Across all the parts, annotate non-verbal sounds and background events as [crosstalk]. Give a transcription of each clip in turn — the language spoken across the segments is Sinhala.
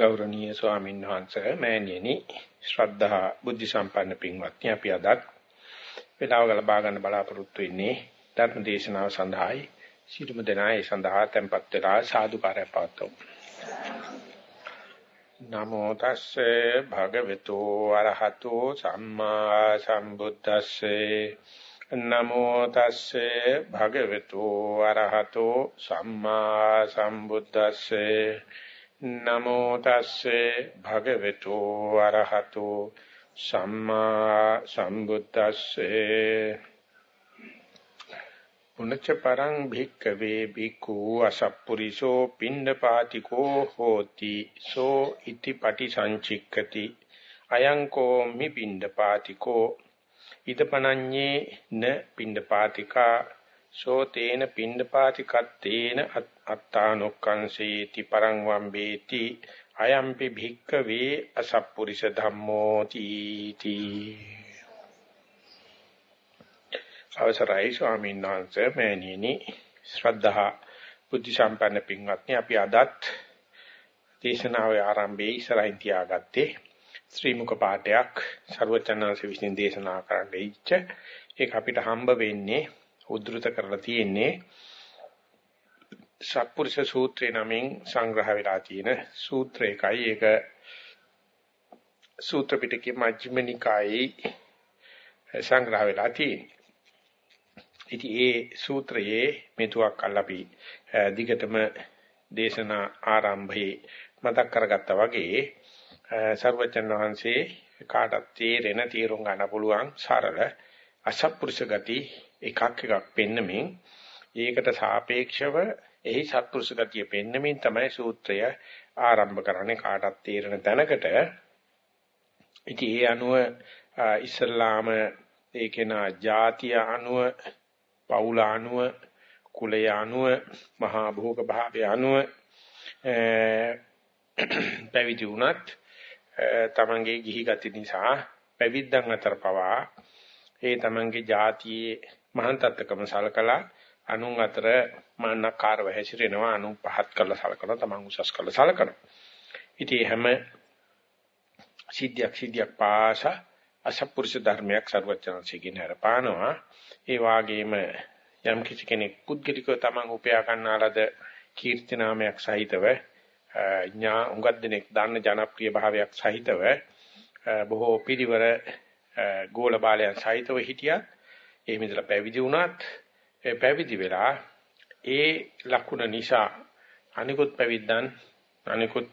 ගෞරවනීය ස්වාමීන් වහන්සේ මෑණියනි ශ්‍රද්ධා බුද්ධ සම්පන්න පින්වත්නි අපි අදත් වේලාව ලබා ගන්න බලාපොරොත්තු වෙන්නේ ධර්ම දේශනාව සඳහායි. සිටුම දෙනා ඒ සඳහා tempත් වෙලා සාදුකාරය පවත්වමු. නමෝ තස්සේ භගවතු අරහතෝ සම්මා සම්බුද්දස්සේ. නමෝ තස්සේ භගවතු අරහතෝ සම්මා සම්බුද්දස්සේ. නමෝ තස්සේ භගවතු අරහතෝ සම්මා සම්බුද්දස්සේ. උනච්ච පරං භික්කවේ භික්ඛු අසප්පුරිසෝ පිණ්ඩපාතිකෝ හෝති සෝ ඉති පටි සංචික්කති අයං කෝමි පිණ්ඩපාතිකෝ ඉදපනඤ්ඤේ න පිණ්ඩපාතිකා සෝ තේන පිණ්ඩපාතිකත්තේන අත්තානොක්කංසේති පරං වම්බේති අයම්පි භික්කවේ අසප්පුරිස ධම්මෝ තීති අවසරයි ස්වාමීන් වහන්සේ මෑණියනි ශ්‍රද්ධා බුද්ධ සම්පන්න පින්වත්නි අපි අදත් දේශනාවේ ආරම්භයේ ඉස්සරහින් තියාගත්තේ ශ්‍රී මුක පාඨයක් ਸਰවචනංශ විසින් දේශනා කරන්න ඉච්ච ඒක අපිට හම්බ වෙන්නේ උද්දෘත කරලා තියෙන්නේ සත්පුරුෂ සූත්‍රේ නමින් සංග්‍රහ වෙලා තියෙන සූත්‍රයකයි ඒක සූත්‍ර පිටකේ මජ්ක්‍ධිම නිකායේ සංග්‍රහ වෙලා තියෙන්නේ. ඉතින් ඒ සූත්‍රයේ මෙතුවක් අල්ලපි දිගටම දේශනා ආරම්භයේ මතක් කරගත්තා වගේ සර්වචන් වහන්සේ කාටත් තේරෙන තීරුම් ගන්න පුළුවන් සරල අසත්පුරුෂ ගති එකක් එකක් පෙන්නමින් ඒකට සාපේක්ෂව එහි සත්පුරුෂ ගතිය පෙන්නමින් තමයි සූත්‍රය ආරම්භ කරන්නේ කාටත් තේරෙන තැනකට. ඉතින් ඒ අනුව ඉස්ලාම ඒකේන ಜಾතිය අනුව පෞල අනුව කුලය අනුව මහා භෝග භාවය අනුව පැවිදි වුණත් තමන්ගේ ගිහි ගති නිසා පැවිද්දන් අතර පවා ඒ තමන්ගේ ಜಾතියේ මහාන්තත්කම සලකලා අනුන් අතර මන්නකාරව හැසිරෙනවා අනුන් පහත් කරලා සලකනවා. තමන් උසස් කරලා සලකනවා. ඉතින් හැම සිද්ධියක් සිද්ධියක් පාස අසපුරුෂ ධර්මයක් සර්වචනසිකින් හරපානවා. ඒ වාගේම යම් කිසි කෙනෙක් පුද්ගලිකව තමන් උපයා ගන්නාලද කීර්ති නාමයක් සහිතව ඥා උඟක් දෙනෙක් දන්න ජනප්‍රිය භාවයක් සහිතව බොහෝ පිරිවර ගෝල බාලයන් සහිතව හිටියා ඒ මිදලා පැවිදි වුණත් පැවිදි වෙලා ඒ ලකුණ නිසා අනිකුත් පැවිද්දන් අනිකුත්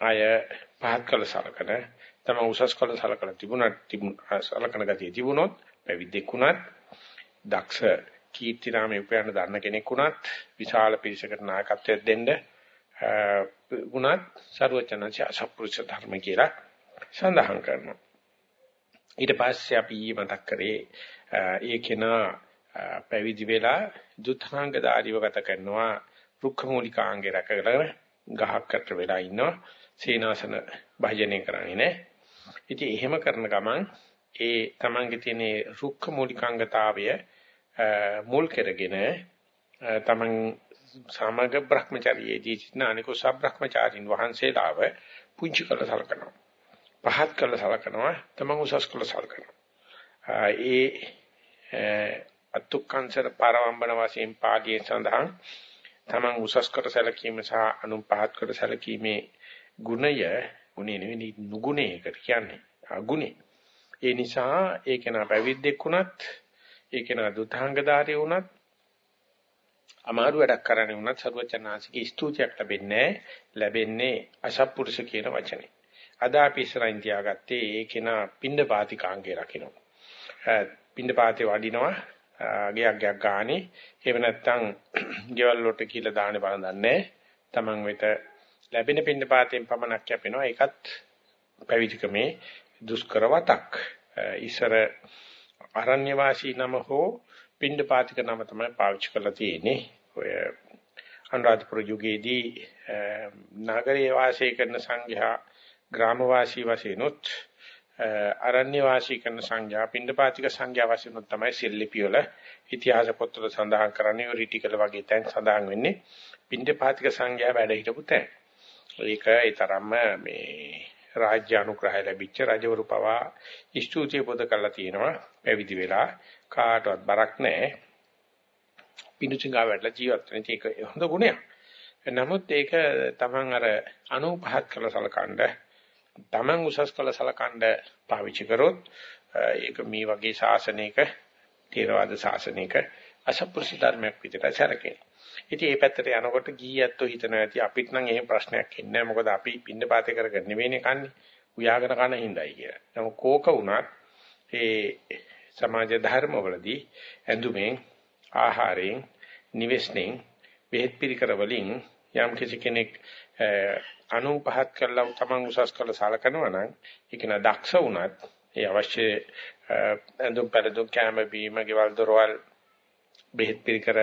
අය පහත් කළ සලකන තම උසස් කළ සලකන තිබුණත් තිබුණ සලකන ගතිය තිබුණොත් පැවිද්දෙක් වුණත් දක්ෂ කීර්ති නාමයේ උපයන්න දන්න කෙනෙක් වුණත් විශාල පිරිසකට නායකත්වයක් දෙන්න වුණත් ਸਰවචනංශ අසප්පුරුෂ ධර්ම කියලා සඳහන් කරනවා. ඊට පස්සේ අපි මතක් කරේ ඒ කෙනා පැවිදි වෙලා දුත්හාංග ධාරිව ගත කරනවා රුක්ඛ මූලිකාංගේ රැකගෙන ගහක්කට වෙලා ඉන්නවා සීනාසන භජනය කරන්නේ නැහැ. ඉතින් එහෙම කරන ගමන් ඒ තමන්ගේ තියෙන රුක්ඛ මූලිකාංගතාවය මුල් කරගෙන තමන් සමග භ්‍රමචාරියේදී සිටින අනිකෝ සබ්‍රහ්මචාරින් වහන්සේලාව පුංචි කළ සලකනවා. පහත් කළ සලකනවා තමන් උසස් කළ සලකනවා. ඒ අතුක්කංශර පරවම්බන වශයෙන් පාළියේ සඳහන් තමන් උසස් කර සැලකීම සහ අනුන් පහත් කර සැලකීමේ ගුණය ගුණේ නෙවෙයි නුගුණේකට කියන්නේ. අගුණේ ඒ නිසා ඒක නා පැවිද්දෙක් වුණත් ඒක නා දුතාංගධාරී වුණත් අමාරු වැඩක් කරන්නේ වුණත් සරුවචනාසිකේ ස්තුතියක් ලැබෙන්නේ ලැබෙන්නේ අසත්පුරුෂ කියන වචනේ. අද අපි ඉස්සරහින් තියාගත්තේ ඒකේන පින්ඳ පාතිකාංගේ රකින්න. පින්ඳ පාතේ වඩිනවා ගයක් ගයක් ගානේ. එහෙම නැත්නම් [clears throat] ගෙවල් වලට කියලා දාන්නේ බලඳන්නේ. Taman වෙත ලැබෙන පින්ඳ පාතෙන් පමණක් යැපෙනවා. ඒකත් පැවිදිකමේ දුෂ්කර වතක්. ඉස්සර අරණ්‍ය වාසී නම හෝ පින්ඳ පාතික නම තමයි පාවිච්චි කරලා තියෙන්නේ. ඔය අනුරාධපුර යුගයේදී නගරයේ වාසය කරන සංඝයා ග්‍රාමවාසී වශයෙන් උත් අරණ්‍ය වාසී කරන සංඝයා පින්ඩපාතික සංඝයා වශයෙන් උත් තමයි සිල්ලිපි වල ඉතිහාස පොත්වල සඳහන් කරන්නේ රිටිකල වගේ තැන් සඳහන් වෙන්නේ පින්ඩපාතික සංඝයා වැඩ හිටපු තැන්. ඒක ඒ තරම්ම මේ රාජ්‍ය අනුග්‍රහය ලැබිච්ච රජවරු පවා ස්තුතිය පොද කරලා තියෙනවා පැවිදි වෙලා කාටවත් බරක් නැහැ පිණුචිඟා වැඩලා ජීවත් වෙන එක හොඳ ගුණයක්. නමුත් ඒක තමන් අර අනුපහත් කළ සලකනද තමන් උසස් කළ සලකනද පාවිච්චි කරොත් ඒක මේ වගේ ශාසනයක තේරවාද ශාසනයක අසපුරුෂ ධර්මයක් විදිහට සැලකෙන. ඉතින් මේ පැත්තට යනකොට ගීයත්ෝ හිතනවා ඇති අපිට නම් එහෙම ප්‍රශ්නයක් එන්නේ නැහැ මොකද අපි පින්නපාතේ කරගෙන නෙවෙයිනේ කන්නේ. උයාගෙන කන හිඳයි කියලා. නමුත් කෝක වුණත් ඒ සමාජ ධර්මවලදී ඇඳුමෙන් ආහාරයෙන් නිවෙස්නෙන් බෙහෙත් පිළිකර වලින් යම් කිසි කෙනෙක් අනුපහත් කරලා තමන් උසස් කරලා සලකනවා නම් ඒක න දක්ෂ වුණත් ඒ අවශ්‍ය ඇඳුම් පැළඳුම් කැම බීම ගෙවල් දොරවල් බෙහෙත් පිළිකර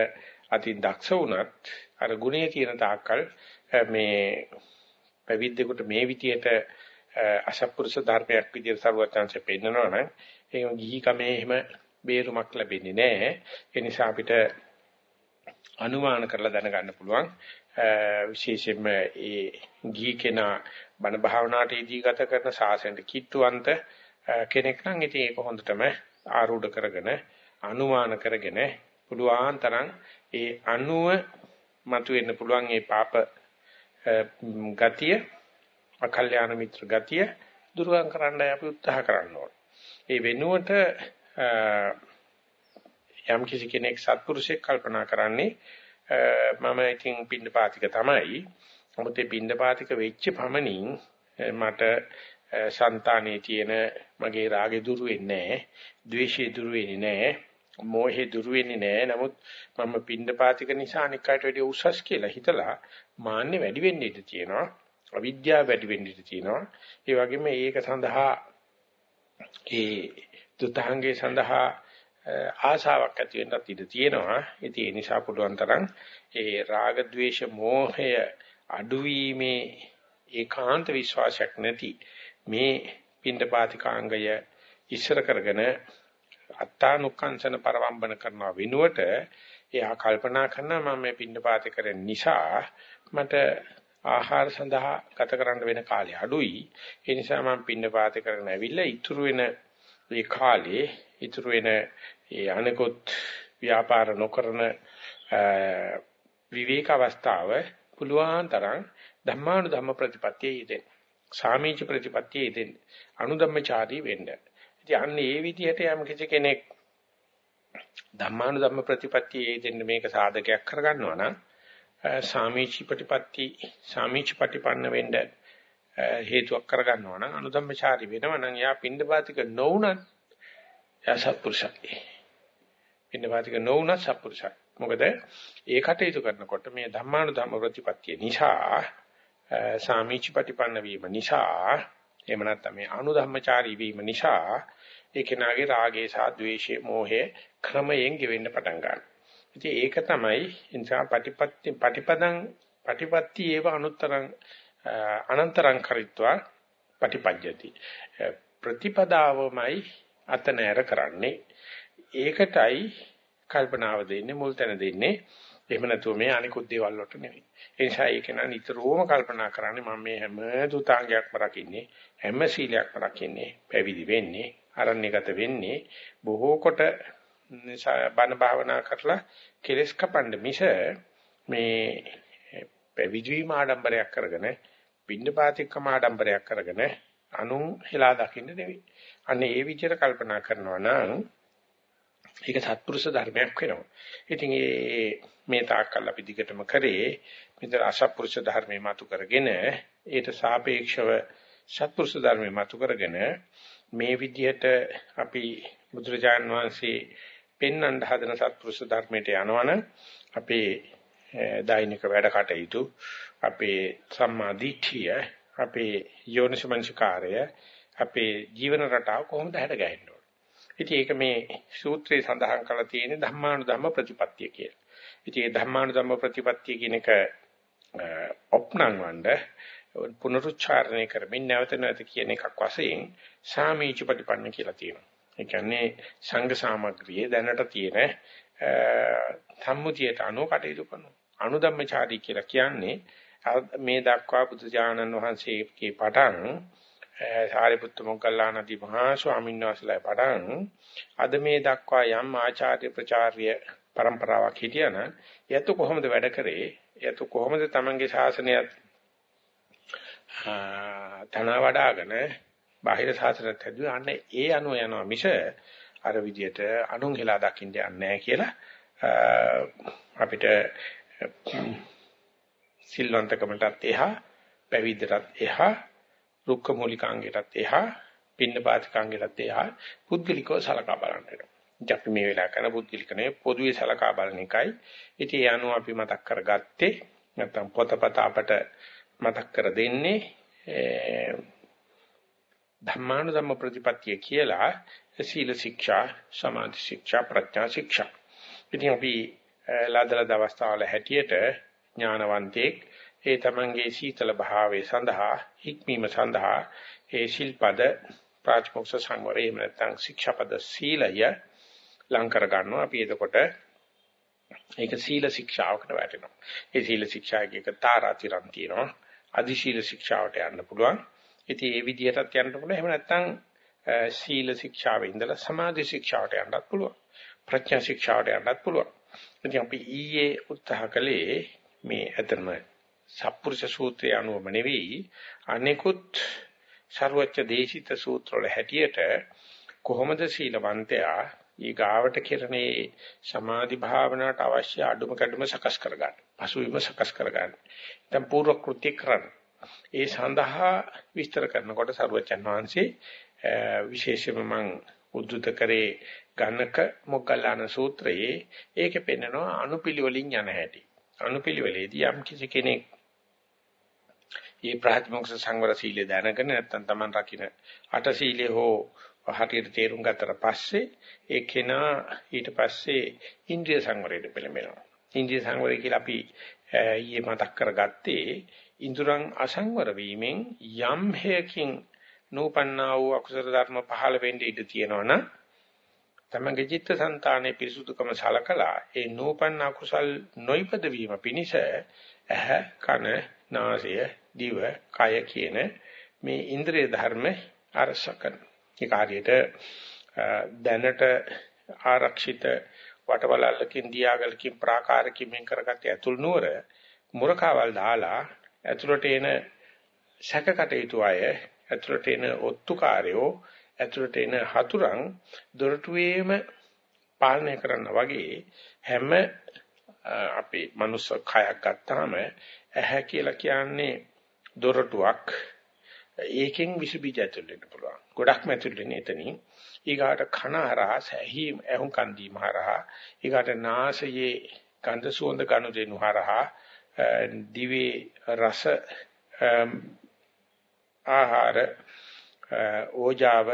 අති දක්ෂ වුණත් අර ගුණයේ තියෙන තාක්කල් මේ පැවිද්දෙකුට මේ විදියට අසත්පුරුෂ ධර්මයක් විදියට සරුවචාන්සේ පෙන්නනවා නම් ඒක ගිහි කමේ එහෙම බේරුමක් ලැබෙන්නේ නැහැ. ඒ නිසා අපිට අනුමාන කරලා දැනගන්න පුළුවන්. විශේෂයෙන්ම ඒ ගිහි කෙනා බණ භාවනාවට ඉදී ගත කරන සාසනෙට කිට්ටුවන්ත කෙනෙක් නම් ඉතින් ඒක හොඳටම ආරූඪ කරගෙන අනුමාන කරගෙන පුළුවන් තරම් ඒ අනුව මතුවෙන්න පුළුවන් ඒ පාප ගතිය අකල්‍යාණ මිත්‍ර ගතිය දුරුවන් කරන්නයි අපි උත්සාහ කරන්න ඕන. ඒ වෙනුවට යම් කිසි කෙනෙක් සත්පුරුෂයෙක් කල්පනා කරන්නේ මම ඉතින් පින්නපාතික තමයි. මොකද පින්නපාතික වෙච්ච පමණින් මට సంతානේ තියෙන මගේ රාගෙ දුරු වෙන්නේ නැහැ. ද්වේෂය දුරු වෙන්නේ නැහැ. මෝහේ දුරු වෙන්නේ නැහැ. නමුත් මම පින්නපාතික නිසා අනික් අයට වැඩිය උසස් කියලා හිතලා මාන්නේ වැඩි වෙන්න ඉඩ තියෙනවා. අවිද්‍යාව වැඩි වෙන්න ඉඩ තියෙනවා. ඒ වගේම ඒක සඳහා ඒ දුතාංගේ සඳහා ආශාවක් ඇති වෙන්නත් ඉඩ තියෙනවා. ඉතින් ඒ නිසා පුළුවන් තරම් ඒ රාග ద్వේෂ මෝහය අඩුවීමේ ඒකාන්ත විශ්වාසයක් නැති මේ පින්ඩපාතිකාංගය ඉස්සර කරගෙන අත්තානුකංශන පරවම්බන කරනවා වෙනුවට එයා කල්පනා කරනවා මම මේ පින්ඩපාත කරන නිසා මට ආහාර සඳහා ගත කරන්න වෙන කාලය අඩුයි ඒ නිසා මම පින්ඩපාත කරගෙන ඇවිල්ලා ඉතුරු වෙන මේ කාලේ ඉතුරු වෙන ඒ අනිකොත් ව්‍යාපාර නොකරන විවේක අවස්ථාව පුළුවන් තරම් ධම්මානු ධම්ම ප්‍රතිපත්තියේ යෙදෙන්න. සාමීච ප්‍රතිපත්තියේ යෙදෙන්න. අනුධම්මචාරී වෙන්න. ඉතින් අන්න ඒ විදිහට යම් කිසි කෙනෙක් ධම්මානු ධම්ම ප්‍රතිපත්තියේ යෙදෙන්න මේක සාධකයක් කරගන්නවා නම් සාමීච ප්‍රතිපත්ති සාමීච ප්‍රතිපන්න වෙන්න හේතුවක් කරගන්නවා නම් අනුධම්මචාරී වෙනවා නම් යා පින්ඩපාතික නොවුනත් යා සත්පුරුෂයි. පින්නපාතික නොවුනත් සත්පුරුෂයි. මොකද ඒ කටයුතු කරනකොට මේ ධම්මානු ධම්ම ප්‍රතිපත්තිය නිසා සාමීච ප්‍රතිපන්න වීම නිසා එහෙම නැත්නම් මේ අනුධම්මචාරී වීම නිසා ඒ කෙනාගේ රාගේ සහ ද්වේෂයේ මෝහයේ ක්‍රමයෙන් ගෙවෙන්න පටන් ගන්නවා. ඉතින් ඒක තමයි ඉන්සා ප්‍රතිපත්ති ප්‍රතිපදං ප්‍රතිපත්ති ඒව අනුත්තරං අනන්තරං කරිත්වා ප්‍රතිපජ්ජති. ප්‍රතිපදාවමයි අත නෑර කරන්නේ. ඒකටයි කල්පනාව දෙන්නේ මුල් තැන දෙන්නේ. එහෙම නැතුව මේ අනිකුත් දේවල් වලට නෙවෙයි. ඒ නිසා ඒක නම් නිතරම කල්පනා කරන්නේ මම මේ හැම දුතාංගයක්ම රකින්නේ හැම සීලයක්ම රකින්නේ පැවිදි වෙන්නේ අරණ්‍යගත වෙන්නේ බොහෝ කොට බණ භාවනා කරලා කෙලස් කපන්න මිස මේ පැවිදි වීම ආඩම්බරයක් කරගෙන පින්නපාතිකම ආඩම්බරයක් කරගෙන අනුන් හෙලා දකින්න නෙවෙයි. අන්න ඒ විදිහට කල්පනා කරනවා නම් ඒක සත්පුරුෂ ධර්මයක් වෙනවා. ඉතින් ඒ මේ තාක්කල් අපි දිගටම කරේ මෙතන අසත්පුරුෂ ධර්මේ මතු කරගෙන ඊට සාපේක්ෂව සත්පුරුෂ ධර්මේ මතු කරගෙන මේ විදිහට අපි බුදුරජාණන් වහන්සේ පෙන්වන්න හදන සත්පුරුෂ ධර්මයට යනවනම් අපේ දෛනික වැඩ කටයුතු අපේ සම්මා දිට්ඨිය අපේ යෝනිසමංසකාරය අපේ ජීවන රටාව කොහොමද හැදගැහෙන්න ඕන. ඉතින් ඒක මේ සූත්‍රයේ සඳහන් කරලා තියෙන ධම්මානුධම්ම ප්‍රතිපත්තිය කියලා. ඉතින් මේ ධම්මානුධම්ම ප්‍රතිපත්තිය කියන එක ඔප්නන්වන්න පුනරුච්චාරණය කරමින් නැවත නැවත කියන එකක් වශයෙන් සාමීච ප්‍රතිපන්න කියලා තියෙනවා. ඒ කියන්නේ සංඝ සාමග්‍රියේ දැනට තියෙන සම්මුතියට අනුව කටයුතු කරනවා. අනුධම්මචාරී කියලා කියන්නේ මේ දක්වා බුදු දානන් වහන්සේගේ පටන් සාරිපුත්ත මොග්ගල්ලානදී මහා ස්වාමීන් වහන්සේලා පටන් අද මේ දක්වා යම් ආචාර්ය ප්‍රචාර්ය પરම්පරාවක් හිටියනම් යතු කොහොමද වැඩ කරේ? යතු කොහොමද Tamange ශාසනයත් තන වඩාගෙන බාහිර ශාසනයත් හැදුවේ? අන්න ඒ අනුව යනවා මිස අර විදියට අනුන් හෙලා දකින්න යන්නේ නැහැ කියලා අපිට සිල්වන්තකමටත් එහා පැවිද්දටත් එහා රුක්ක මූලිකාංගයටත් එහා පින්නපාතිකාංගයටත් එහා පුද්ගලිකව සලකා බලන්න වෙනවා. අපි මේ වෙලාව කරන පුද්ගලික නෙවෙයි පොදුවේ සලකා බලන එකයි. ඉතින් ඒ අනුව අපි මතක් කරගත්තේ නැත්නම් පොතපත අපට මතක් කර දෙන්නේ ධම්මානුධම්ම ප්‍රතිපත්තිය කියලා සීල ශික්ෂා, සමාධි ශික්ෂා, ප්‍රඥා ශික්ෂා. ඉතින් අපි ලදලද අවස්ථාවල හැටියට ඥානවන්තයෙක් ඒ තමන්ගේ සීතල භාවයේ සඳහා හික්මීම සඳහා ඒ ශිල්පද ප්‍රාතිමොක්ෂ සංවරය නැත්නම් ශික්ෂාපද සීලය ලං කර ගන්නවා. අපි එතකොට ඒක සීල ශික්ෂාවකට වැටෙනවා. ඒ සීල ශික්ෂාවේ එක තාරාතිරම් තියෙනවා. අදි සීල ශික්ෂාවට යන්න පුළුවන්. ඉතින් ඒ විදිහටත් යන්න පුළුවන්. එහෙම නැත්නම් සීල ශික්ෂාවේ ඉඳලා සමාධි ශික්ෂාවට යන්නත් පුළුවන්. ප්‍රඥා ශික්ෂාවට යන්නත් පුළුවන්. ඉතින් අපි ඊයේ උත්සාහ කළේ මේ අතරම සප්පුරුෂ සූත්‍රය අනුවම නෙවෙයි අනෙකුත් ਸਰවච්ච දේශිත සූත්‍ර වල හැටියට කොහොමද සීලවන්තයා ඊගාවට කෙරෙනේ සමාධි භාවනාවට අවශ්‍ය අඩුම කැඩුම සකස් කරගන්න. පසුවිම සකස් කරගන්න. දැන් පූර්ව කෘත්‍ය කරන්න. ඒ සඳහා විස්තර කරනකොට සරුවචන් වහන්සේ විශේෂයෙන්ම මම උද්දුත කරේ ගණක මොග්ගල්ලාන සූත්‍රයේ ඒකේ පෙන්නනවා අනුපිළිවෙලින් යන හැටි. අනුපිළිවෙලේදී යම් කිසි කෙනෙක් මේ ප්‍රාථමික සංවර සීලය දැනගෙන නැත්නම් Taman රකින්න අට සීලය හෝ හරියට තේරුම් ගත්තට පස්සේ ඒ කෙනා ඊට පස්සේ ඉන්ද්‍රිය සංවරයට පෙළඹෙනවා. ඉන්ද්‍රිය සංවරය කියලා අපි ඊයේ මතක් කරගත්තේ ඉන්ද්‍රයන් අසංවර වීමෙන් යම් හේකින් නූපන්නා වූ අකුසල ධර්ම පහළ වෙන්න ඉඩ තියෙනවනම් තමගේ චිත්තසංතානයේ පිරිසුදුකම සලකලා ඒ නූපන්න අකුසල් නොයිපද වීම පිණිස ඇහ කන නාසය දිව කය කියන මේ ඉන්ද්‍රිය ධර්ම අරසකන ඒ කාර්යයට දැනට ආරක්ෂිත වටවලල්ලකින් දියාගලකින් ප්‍රාකාරකින් මෙන් කරගත්ත ඇතුල් නුවර මුරකාවල් දාලා ඇතුළට එන සැකකටයුතු අය ඇතුළට එන ඔත්තුකාරයෝ ඇතුළට එන හතුරන් දොරටුවේම පාලනය කරන්න වගේ හැම අපේ මනුස්ස කයක් ගත්තාම ඇහැ කියලා කියන්නේ දොරටුවක් ඒකෙන් විස බීජ ඇතුල් වෙන්න පුළුවන්. ගොඩක්ම ඇතුල් වෙන්නේ එතනින්. ඊගාට කන හරහා සැහි ඇහුම් කන් දීම හරහා ඊගාට නාසයේ ගන්ධ සුවඳ ගනු දෙනු හරහා දිවේ රස ආහාර ඕජාව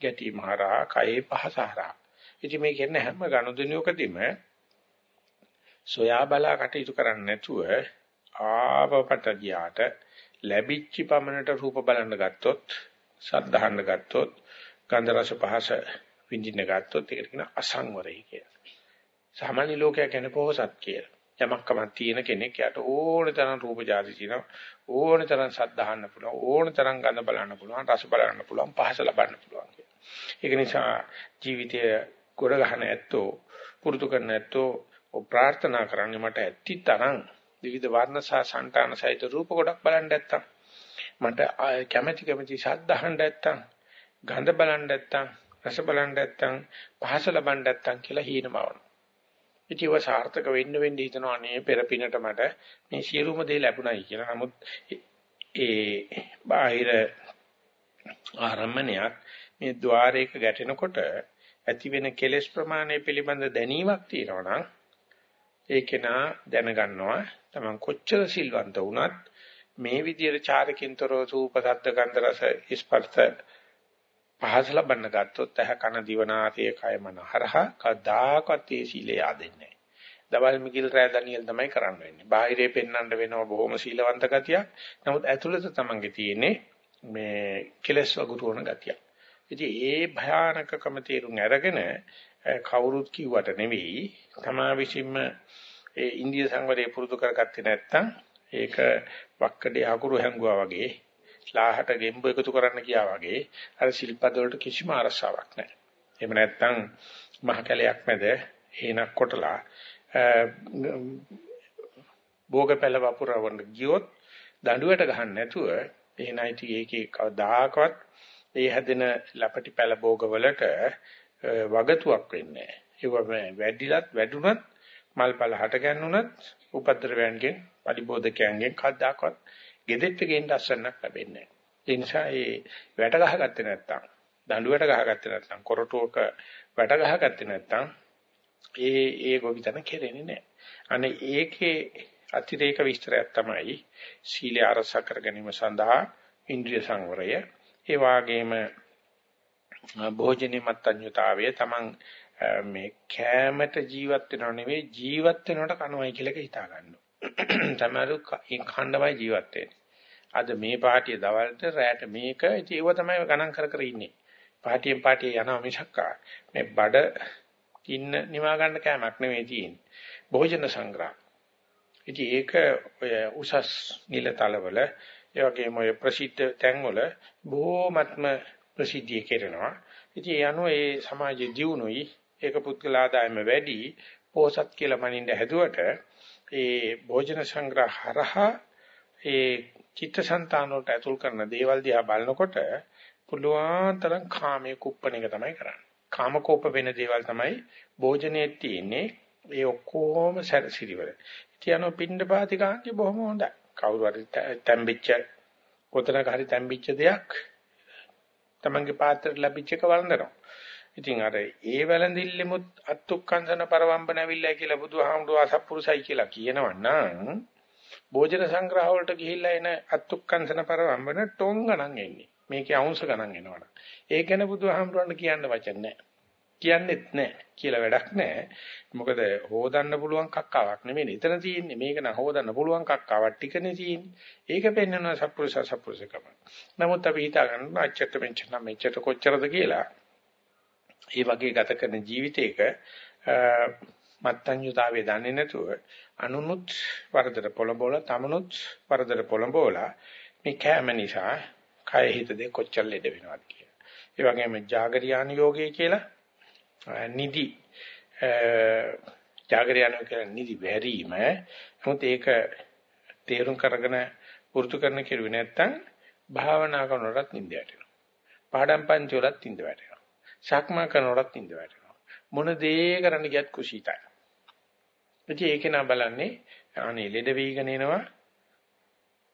ගැටීම හරහා කයේ පහස හරහා ඉතින් මේ කියන හැම ගනුදෙනුවකදීම සොයා බලා කටයුතු කරන්නේ නැතුව ආපපට ගියාට ලැබිච්ච පමණට රූප බලන්න ගත්තොත් සද්ධාහන්න ගත්තොත් ගන්ධ රස පහස විඳින්න ගත්තොත් ඒකට කියන අසංවරයි කියලා. සාමාන්‍ය ලෝකයා කියන පොහසත් කියලා. යමක්කමක් තියෙන කෙනෙක් යට ඕන තරම් රූප જાති තියෙනවා ඕන තරම් සද්ධාහන්න පුළුවන් ඕන තරම් ගඳ බලන්න පුළුවන් රස බලන්න පුළුවන් පහස ලබන්න පුළුවන් ඒක නිසා ජීවිතය ගොඩ ගන්න ඇත්තෝ පුරුදු කරන ඇත්තෝ ප්‍රාර්ථනා කරන්නේ මට ඇත්ති තරම් විවිධ වර්ණ සහ සංකාන සහිත රූප කොටක් බලන්න නැත්තම් මට කැමැති කැමැති සද්ධාහන්න නැත්තම් ගඳ බලන්න නැත්තම් රස බලන්න නැත්තම් පහස ලබන්න නැත්තම් කියලා හීනමවන. ඉතිව සාර්ථක වෙන්න වෙන්න හිතනවා අනේ පෙරපිනට මට මේ සියලුම දේ ලැබුණයි කියලා. නමුත් ඒ බාහිර ආරම්මණයක් මේ ద్వාරයක ගැටෙනකොට ඇති වෙන කෙලෙස් ප්‍රමාණය පිළිබඳ දැනීමක් තියෙනවා නම් ඒකේනා දැනගන්නවා තමන් කොච්චර සිල්වන්ත වුණත් මේ විදියට චාරකින්තරෝ සූප සද්ද ගන්ධ රස ස්පර්ශ පහස ලබන්න ගත්තොත් ඇහ කන දිවනාසය කය මන හරහා කදාකත් ඒ සීලය ආදෙන්නේ දවල් මිගිල් රෑ ඩැනියෙල් තමයි කරන්න වෙන්නේ. බාහිරේ පෙන්වන්න වෙනවා බොහොම සීලවන්ත ගතියක්. නමුත් ඇතුළත තමන්ගේ තියෙන්නේ මේ කෙලස් වගුරුවන ගතියක්. ඉතින් ඒ භයානකකම තේරුම් අරගෙන කවුරුත් කිව්වට නෙවෙයි තමා විසින්ම ඒ ඉන්දිය සංවරය පුරුදු කරගත්තේ නැත්නම් ඒක වක්කඩේ අකුරු හැංගුවා වගේ ලාහට ගෙම්බ එකතු කරන්න ගියා වගේ අර ශිල්පද වලට කිසිම අරසාවක් නැහැ. එහෙම නැත්නම් මහ කැලයක් මැද හේනක් කොටලා භෝගපැල වපුරවන්න ගියොත් දඬුවට ගහන්න නැතුව එහෙනයිටි ඒකේ කවදාකවත් ඒ හැදෙන ලපටි පැල භෝගවලට වගතුවක් වෙන්නේ නැහැ. ඒක වැඩිලත් වැඩුණත් මල්පල හට ගන්නුනත් උපද්‍රවයන්ගෙන් පරිබෝධකයන්ගෙන් කවදාකවත් gedetti ගේන්න අස්සන්නක් ලැබෙන්නේ නැහැ. ඒ නිසා ඒ වැට ගහගත්තේ නැත්තම් දඬුවට ගහගත්තේ නැත්තම් කොරටුවක වැට ගහගත්තේ නැත්තම් ඒ ඒ ගොවිතැන කෙරෙන්නේ නැහැ. අනේ ඒකේ අතිරේක විස්තරයක් තමයි සීලය ආරක්ෂා කර ගැනීම සඳහා ඉන්ද්‍රිය සංවරය. ඒ වාගේම භෝජනේ මත්ඤ්‍යතාවය තමන් මේ කෑමට ජීවත් වෙනව නෙවෙයි ජීවත් වෙනවට කනවයි කියලා හිතා ගන්නවා. [clears throat] තමරු කණ්ඩමයි ජීවත් වෙන්නේ. අද මේ පාටිය දවල්ට රැට මේක ඒව තමයි ගණන් කර කර ඉන්නේ. පාටියෙන් පාටිය යනවා මිසක්කා මේ බඩ ඉන්න නිවා ගන්න කෑමක් නෙවෙයි තියෙන්නේ. භෝජන සංග්‍රහ. ඉතින් ඒක ඔය උසස් නිල තලවල ඒ වගේම ඔය ප්‍රසිද්ධ තැන්වල බොහොමත්ම ප්‍රසිද්ධිය කෙරෙනවා. ඉතින් ඒ අනුව ඒ සමාජයේ දියුණුවයි ඒක පුද්ගල ආදායම වැඩි පෝසත් කියලා මනින්න හැදුවට ඒ භෝජන සංග්‍රහ හරහා ඒ චිත්තසංතාන වලට ඇතුල් කරන දේවල් දිහා බලනකොට පුළුවන් තරම් කාමයේ කුප්පණ එක තමයි කරන්නේ. කාමකෝප වෙන දේවල් තමයි භෝජනයේ තියෙන්නේ. ඒ ඔක්කොම සැරසිරිවල. තියනෝ පින්නපාතිකාංගේ බොහොම හොඳයි. කවුරු හරි තැම්බිච්ච කොතනක හරි තැම්බිච්ච දෙයක් තමන්ගේ පාත්‍රයට ලැබිච්ච එක වළඳනවා. ඉතින් අර ඒ වැළඳිල්ලෙමුත් අත්ුක්කංශන පරවම්බන ඇවිල්ලා කියලා බුදුහාමුදුරුවෝ අසත්පුරුසයි කියලා කියනවනම් භෝජන සංග්‍රහ වලට ගිහිල්ලා එන අත්ුක්කංශන පරවම්බන ටොං ගණන් එන්නේ. මේකේ අංශ ගණන් එනවනම්. ඒක ගැන බුදුහාමුදුරන්ට කියන්න වචන නැහැ. කියන්නෙත් නැහැ කියලා වැඩක් නැහැ. මොකද හොදන්න පුළුවන් කක්කාවක් නෙමෙයි. එතන තියෙන්නේ මේක නම් හොදන්න පුළුවන් කක්කාවක් ටිකනේ තියෙන්නේ. ඒක පෙන්වනවා සත්පුරුෂ සත්පුරුෂකම. නමුත් අපි හිතා ගන්න අච්චට මෙච්චර නම් මෙච්චර කොච්චරද කියලා. ඒ වගේ ගත කරන ජීවිතයක මත්ඤ්‍යතාවය දන්නේ නැතුව අනුනුත් වරදට පොළඹවල තමනුත් වරදට පොළඹවලා මේ කැම නිසා කය හිත දෙක කොච්චර ලෙඩ වෙනවද කියලා. ඒ වගේම జాగරියාන යෝගය කියලා නිදි జాగරියාන කියලා නිදි වැරීම. නමුත් ඒක තේරුම් කරගෙන පුරුදු කරන කෙරුවේ නැත්තම් භාවනා කරනකොටත් නිින්ද වැටෙනවා. පාඩම් පන්ති වලත් නිින්ද වැටෙනවා. සක්මා කරනකොටත් නිින්ද වැටෙනවා. මොන දේ කරන්න ගියත් කුසීතයි. ඉතින් ඒක නා බලන්නේ අනේ ලෙඩ වීගෙන එනවා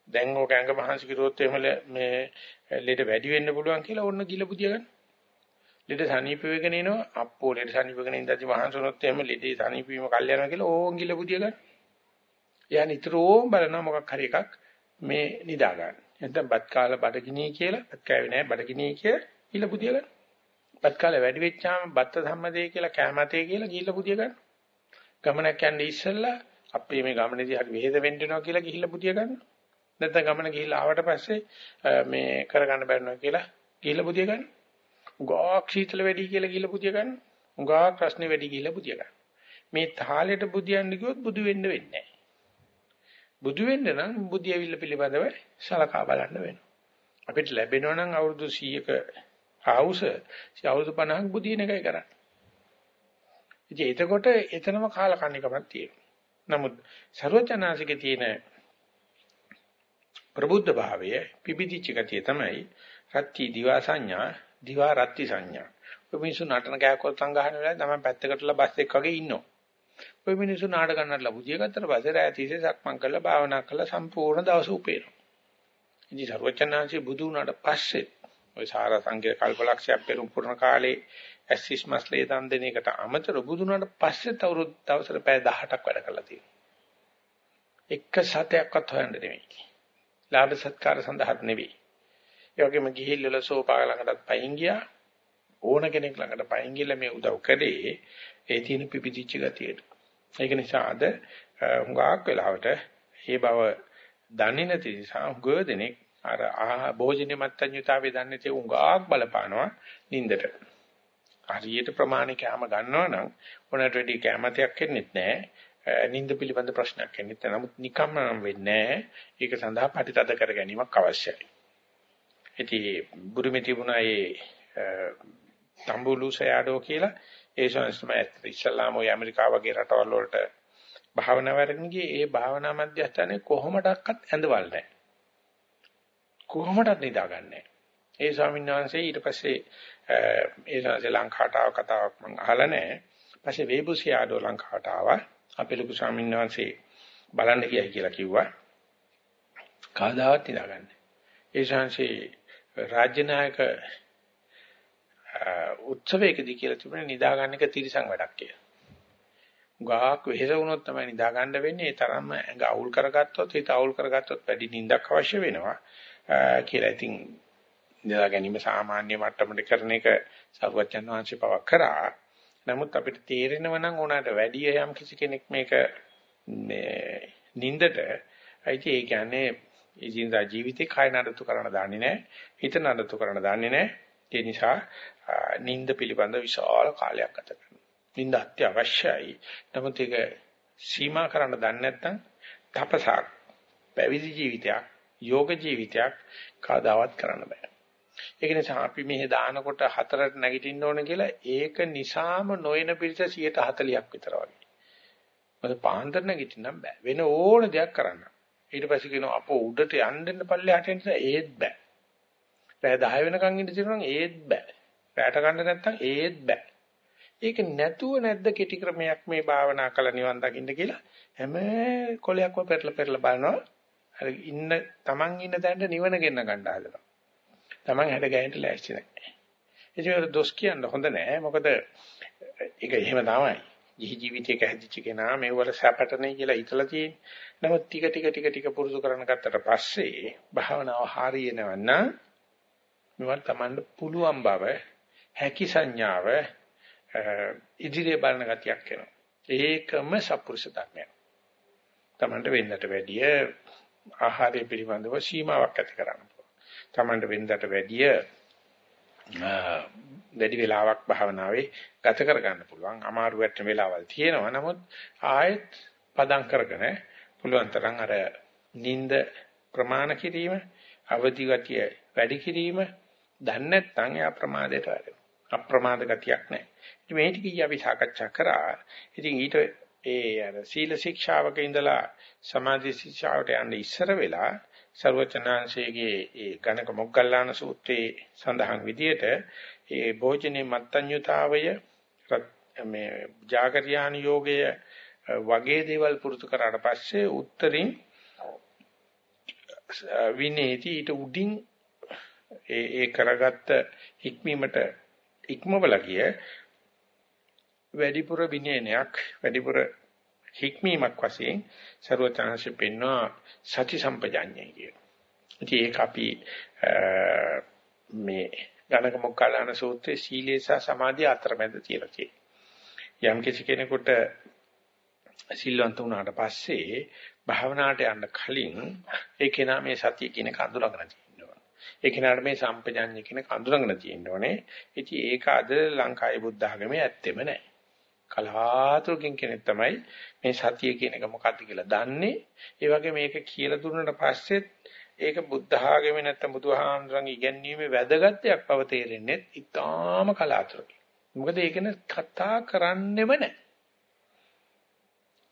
දැන් ඕක ඇඟ මහන්සි කිරුවොත් එහෙම මේ ලෙඩ වැඩි වෙන්න පුළුවන් කියලා ඕන්න ගිල පුදිය ගන්න. ලෙඩ සනීප වෙගෙන එනවා අප්පෝ ලෙඩ සනීප වෙගෙන ඉඳි මහන්සුනොත් එහෙම ලෙඩේ සනීප වීම කල් යනවා කියලා ඕන් ගිල පුදිය ගන්න. එයා නිතරම බලනවා මොකක් හරි එකක් මේ නිදා ගන්න. නැත්නම් බත් කාලා බඩගිනී කියලා බත් කෑවේ නැහැ බඩගිනී කියලා ගිල පුදිය ගන්න. බත් කාලා වැඩි වෙච්චාම බත්ත සම්මදේ කියලා කැමතේ කියලා ගිල පුදිය ගන්න. ගමනක් යන්නේ ඉස්සෙල්ලා අපේ මේ ගමනේදී හරි වෙහෙද වෙන්න වෙනවා කියලා ගිහිල්ලා පුදිය ගන්නවා. නැත්නම් ගමන ගිහිල්ලා ආවට පස්සේ මේ කරගන්න බැරිනවා කියලා ගිහිල්ලා පුදිය ගන්න. උගාක් සීතල වැඩි කියලා ගිහිල්ලා පුදිය ගන්න. උගාක් ප්‍රශ්නේ වැඩි ගිහිල්ලා පුදිය ගන්න. මේ තාලෙට බුදියන්න ගියොත් බුදු වෙන්න වෙන්නේ නැහැ. බුදු වෙන්න නම් බුද්ධිය ඇවිල්ලා පිළිබඳව සලකා බලන්න වෙනවා. අපිට ලැබෙනවා නම් අවුරුදු 100ක ආවුස අවුරුදු 50ක් බුදින එකයි කරන්නේ. ඉතින් එතකොට එතනම කාලකන්නිකමක් තියෙනවා. නමුත් ਸਰවඥාසිකේ තියෙන ප්‍රබුද්ධ භාවය පිපිදිච්ච ගතිය තමයි රත්ති දිවා සංඥා දිවා රත්ති සංඥා. ඔය මිනිස්සු නටන කෑකොත් සංගහන වෙලාවේ තමයි පැත්තකටලා බස් එක වගේ ඉන්නවා. ඔය මිනිස්සු නාටක නටලා බුදිය ගත්තට පස්සේ රැය තිස්සේ සක්මන් කරලා භාවනා කරලා සම්පූර්ණ දවස උපේනවා. ඉතින් සර්වචන්නාංශී බුදු වුණාට පස්සේ ඔය සාර සංකේ කල්පලක්ෂයක් පෙරම් පුරන කාලේ ඇසිස් මස්ලේ දන් දෙන එකට අමතර බුදු වුණාට පස්සේ අවුරුදු දවසට පැය 18ක් වැඩ කරලා තියෙනවා. එක සතයක්වත් හොයන්න නෙමෙයි. ලාභ සත්කාර සඳහාත් නෙවෙයි. ඒ වගේම ගිහිල්ලා සෝපා ළඟටත් පයින් ගියා. ඕන කෙනෙක් ළඟට පයින් ගිහලා මේ උදව් කළේ ඒ තියෙන පිපිදිච්ච ගතියට. ඒක නිසා අද හුඟක් වෙලාවට මේ බව දන්නේ නැති නිසා හුඟ දෙනෙක් අර ආ භෝජනේ මත්ඤ්‍යතාවේ දන්නේ නැති හුඟක් බලපානවා නින්දට. හරියට ප්‍රමාණික කැම ගන්නවා නම් උනට වැඩි කැමතයක් එන්නේ නැහැ. නිින්ද පිළිබඳ ප්‍රශ්නයක් එන්නේ නැහැ. නමුත් නිකම්ම නම් වෙන්නේ නැහැ. ඒක සඳහා ප්‍රතිතද කර ගැනීමක් අවශ්‍යයි. ඉතින් බුරුමේ තිබුණා ඒ තම්බුලු සයඩෝ කියලා ඒ සංස්කෘතිය ඇත්ත ඉස්ලාම ඔය ඇමරිකාව වගේ රටවල් වලට භාවනා වැඩගෙන ගියේ ඒ භාවනා මධ්‍යස්ථානේ කොහොමඩක්වත් ඇඳවල් නැහැ. කොහොමඩත් නිදාගන්නේ ඒ ස්වාමීන් වහන්සේ ඊට පස්සේ ඒ සංසේ ලංකාවට ආව කතාවක් මම අහලා නැහැ. පස්සේ වේබුසියාඩෝ ලංකාවට ආවා. අපේ ලොකු ස්වාමීන් වහන්සේ බලන්න ගියයි කියලා කිව්වා. කවදාවත් නිදාගන්නේ. ඒ සංසේ රාජ්‍ය නායක උත්සවයකදී කියලා තිබුණේ නිදා ගන්න එක තිරසං වැඩක් කියලා. ගාක් වෙහෙස වුණොත් තමයි නිදා ගන්න වෙන්නේ. ඒ තරම්ම ඇඟ අවුල් කරගත්තොත්, හිත අවුල් කරගත්තොත් වැඩි නිින්දක් අවශ්‍ය වෙනවා කියලා. ඉතින් නිදා ගැනීම සාමාන්‍ය මට්ටමට කරන එක සර්වඥාන් වහන්සේ පවක් කරා. නමුත් අපිට තේරෙනව නම් ඕනකට වැඩි යම් කිසි කෙනෙක් මේක මේ නිින්දට අයිති ඒ කියන්නේ ඉදින්දා ජීවිතේ කය නඩත්තු කරන්න දන්නේ නැහැ. හිත නඩත්තු කරන්න දන්නේ නැහැ. ඒ නිසා නිින්ද පිළිබඳ විශාල කාලයක් ගත කරනවා. නිින්ද අත්‍යවශ්‍යයි. නමුත් ඒක සීමා කරන්න දන්නේ නැත්නම් තපසක් පැවිදි ජීවිතයක් යෝග ජීවිතයක් කවදාවත් කරන්න බෑ. ඒක නිසා අපි මෙහි දානකොට හතරට නැගිටින්න ඕන කියලා ඒක නිසාම නොයන පිරිස 140ක් විතර වගේ. මොකද පාන්දර නැගිටින්නම් බෑ. වෙන ඕන දෙයක් කරන්න. ඊට පස්සේ කියනවා අපෝ උඩට යන්න දෙන්න පල්ලෙහාට එන්න ඒත් බෑ. රෑ 10 වෙනකන් ඉඳ තිබුණා ඒත් බෑ. රැට ගන්න නැත්තම් ඒත් බෑ. ඒක නැතුව නැද්ද කෙටි ක්‍රමයක් මේ භාවනා කළ නිවන් දකින්න කියලා හැම කොලයක්ම පෙරලා පෙරලා බලනවා. අර ඉන්න Taman ඉන්න තැනට නිවන ගෙන්න ගන්න හදනවා. Taman හැඩ ගැහෙන්න ලෑස්ති නැහැ. ඒක දොස් කියන්න හොඳ නෑ. මොකද ඒක එහෙම තමයි. ජී ජීවිතයක හැදිච්ච කෙනා මේ වල සැපටනේ කියලා හිතලා තියෙන්නේ. නමුත් ටික ටික ටික ටික පුරුදු කරන ගත්තට පස්සේ භාවනාව හරියනවන්න මේවා Tamanට පුළුවන් බව හැකි සංඥාව ඉදිරිය බලන ගතියක් එනවා. ඒකම සත්පුරුෂ ධර්මයක්. Tamanට වෙන්නට වැඩිය ආහාරය පිළිබඳව සීමාවක් ඇති කරන්න පුළුවන්. Tamanට වෙන්නට වැඩිය වැඩි වෙලාවක් භාවනාවේ ගත කර ගන්න පුළුවන්. අමාරු වැටෙන වෙලාවල් තියෙනවා. නමුත් ආයෙත් පදම් කරගෙන පුළුවන් තරම් අර නිින්ද ප්‍රමාණ කිරීම, අවදි ගතිය වැඩි කිරීම දන්නේ නැත්නම් එයා ප්‍රමාදයට වැටෙනවා. අප්‍රමාද ගතියක් නැහැ. ඉතින් මේ ටික අපි සාකච්ඡා කරා. ඉතින් ඊට ඒ අර සීල ශික්ෂාවක ඉඳලා සමාධි ශික්ෂාවට යන්න ඉස්සර වෙලා ਸਰවචනාංශයේ ඒ ගණක මොග්ගල්ලාන සූත්‍රයේ සඳහන් විදියට ඒ භෝජනේ මත්ඤ්‍යතාවය මේ ජාගරියාන යෝගය වගේ දේවල් පුරුදු කරාට පස්සේ උත්තරින් විනේති ඊට උඩින් ඒ ඒ කරගත්ත හික්මීමට ඉක්මවලා ගිය වැඩිපුර විනයනයක් වැඩිපුර හික්මීමක් වශයෙන් ਸਰවචනංශ පෙන්වා සති සම්පජාඤ්ඤය කියන. ඉතින් ඒක අපි මේ ගණක මොක්කලාන සූත්‍රයේ සීලේ සහ සමාධිය අතරමැද තියලා තියෙනවා. යම් කිසි කෙනෙකුට සිල්වන්ත වුණාට පස්සේ භාවනාවට යන්න කලින් ඒ කෙනා මේ සතිය කියන කඳුලගෙන ඒ කෙනාට මේ සම්පජඤ්ඤ කියන කඳුරගෙන තියෙන්න ඕනේ. ඉතින් ඒක අද ලංකාවේ බුද්ධ ආගමේ ඇත්තෙම නැහැ. කලාතුරකින් කෙනෙක් තමයි මේ සතිය කියන එක මොකක්ද කියලා දන්නේ. ඒ වගේ මේක කියලා දුන්නාට පස්සෙත් ඒක බුද්ධ ආගමේ නැත්නම් බුදුහාමුදුරන්ගේ ඉගැන්වීමේ වැදගත්කමක් බව තේරෙන්නේ ඉතාම කලාතුරකින්. මොකද ඒකන කතා කරන්නෙම නැහැ.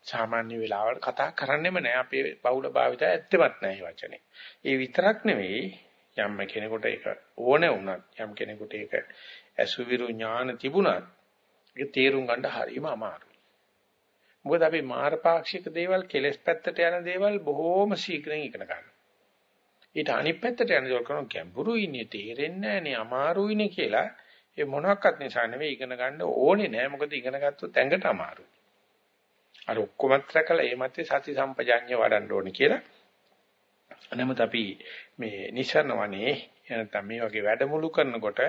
සාමාන්‍ය වෙලාවල් කතා කරන්නෙම නැහැ. අපේ බෞල භාවිතය ඇත්තෙවත් නැහැ වචනේ. ඒ විතරක් නෙවෙයි යම් කෙනෙකුට ඒක ඕනේ වුණත් යම් කෙනෙකුට ඒක අසුවිරු ඥාන තිබුණත් ඒක තේරුම් ගන්න හරිම අමාරුයි. මොකද අපි මාරපාක්ෂික දේවල් කෙලස් පැත්තට යන දේවල් බොහෝම ශීඝ්‍රයෙන් ඉගෙන ගන්නවා. ඊට අනිත් පැත්තට යන දේවල් කරන ගැඹුරුයිනේ තේරෙන්නේ නැහනේ අමාරුයිනේ කියලා ඒ මොනක්වත් නිසා නෙවෙයි ඉගෙන ගන්න ඕනේ නෑ මොකද ඉගෙන ගත්තොත් ඇඟට අමාරුයි. අර ඔක්කොමත් රැකලා ඒ මැත්තේ සති සම්පජාඤ්ඤය වඩන්න ඕනේ කියලා නමුත් අපි මේ නිසරණ වනේ නැත්නම් මේ වගේ වැඩමුළු කරනකොට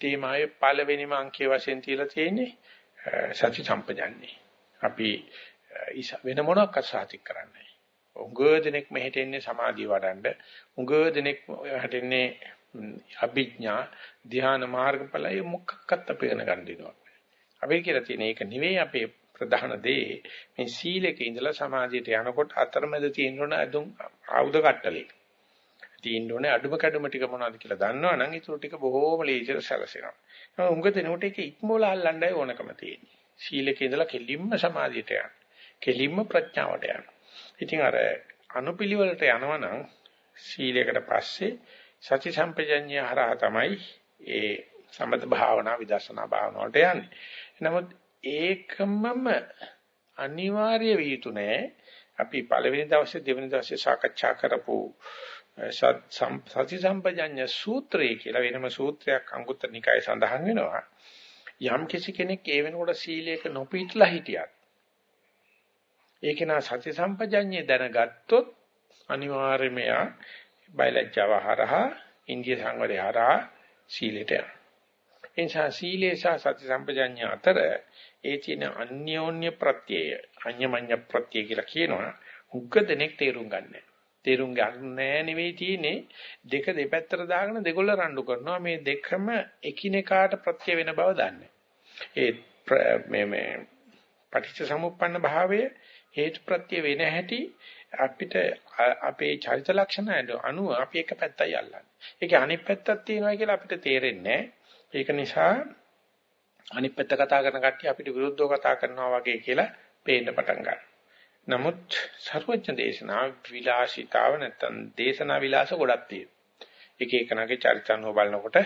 තේමාවේ පළවෙනිම අංකයේ වශයෙන් තියලා තියෙන්නේ සති සම්පජන්නේ. අපි වෙන මොනක් අසාතික් කරන්නේ. උංග දෙනෙක් මෙහෙට එන්නේ සමාධිය වඩන්න. උංග දෙනෙක් හැටෙන්නේ අභිඥා ධ්‍යාන මාර්ගඵලය මොකක්වත් අපි ඉගෙන ගන්න දෙනවා. අපි කියලා තියෙන එක නෙවෙයි අපේ ප්‍රධාන දේ මේ සීලක ඉඳලා සමාධියට යනකොට අතරමැද තියෙන ඕන අදුම් ආයුධ කට්ටලේ. තියෙන්න ඕනේ අඩුම කැඩුම ටික මොනවද කියලා දන්නවනම් ඒක ටික බොහෝම ලේසියට සැලසෙනවා. උඟ දෙනකොට ඒක ඉක්මෝල අල්ලන්නයි ඕනකම තියෙන්නේ. සීලක ඉඳලා කෙලින්ම සමාධියට යන්න. කෙලින්ම ප්‍රඥාවට යන්න. ඉතින් අර අනුපිළිවෙලට යනවනම් සීලයකට පස්සේ සති සම්පජඤ්ඤය හරහා තමයි ඒ සමත භාවනා විදර්ශනා භාවනාවට යන්නේ. නමුත් ඒකමම අනිවාර්ය විය යුතු නෑ. අපි පළවෙනි දවසේ දෙවෙනි දවසේ සාකච්ඡා කරපු සති සම්පජඤ්ඤ සූත්‍රය කියලා වෙනම සූත්‍රයක් අංගුත්තර නිකායේ සඳහන් වෙනවා. යම් කිසි කෙනෙක් ඒ වෙනකොට සීලයක නොපීట్లా හිටියත් ඒක නා සති සම්පජඤ්ඤය දැනගත්තොත් අනිවාර්යයෙන්ම යා බයලජ්ජාව හරහා ඉන්දිය සංවරය හරහා සීලයට යනවා. එනිසා සීලේ සහ සති සම්පජඤ්ඤය අතර ඒ තියෙන අන්‍යෝන්‍ය ප්‍රත්‍යය අඤ්ඤමඤ්ඤ ප්‍රත්‍යය කියලා කියනවා. උග්ග දෙනෙක් තේරුම් ගන්නෑ. තේරුම් ගන්නෑ නෙවෙයි තියෙන්නේ දෙක දෙපැත්තට දාගෙන දෙකොල්ල රණ්ඩු කරනවා මේ දෙකම එකිනෙකාට ප්‍රත්‍ය වෙන බව දන්නේ. ඒ මේ මේ පටිච්ච සමුප්පන්න භාවය හේතු ප්‍රත්‍ය වෙන හැටි අපිට අපේ චරිත ලක්ෂණ අනුව අපි එක පැත්තයි අල්ලන්නේ. ඒකේ අනිත් පැත්තක් තියෙනවා කියලා අපිට තේරෙන්නේ ඒක නිසා අනිත් පැත්ත කතා කරන කට්ටිය අපිට විරුද්ධව කතා කරනවා වගේ කියලා පේන්න පටන් ගන්නවා. නමුත් සර්වඥ දේශනා විලාසිතාව නැත්තම් දේශනා විලාස ගොඩක් තියෙනවා. එක එකනගේ චරිතනුව බලනකොට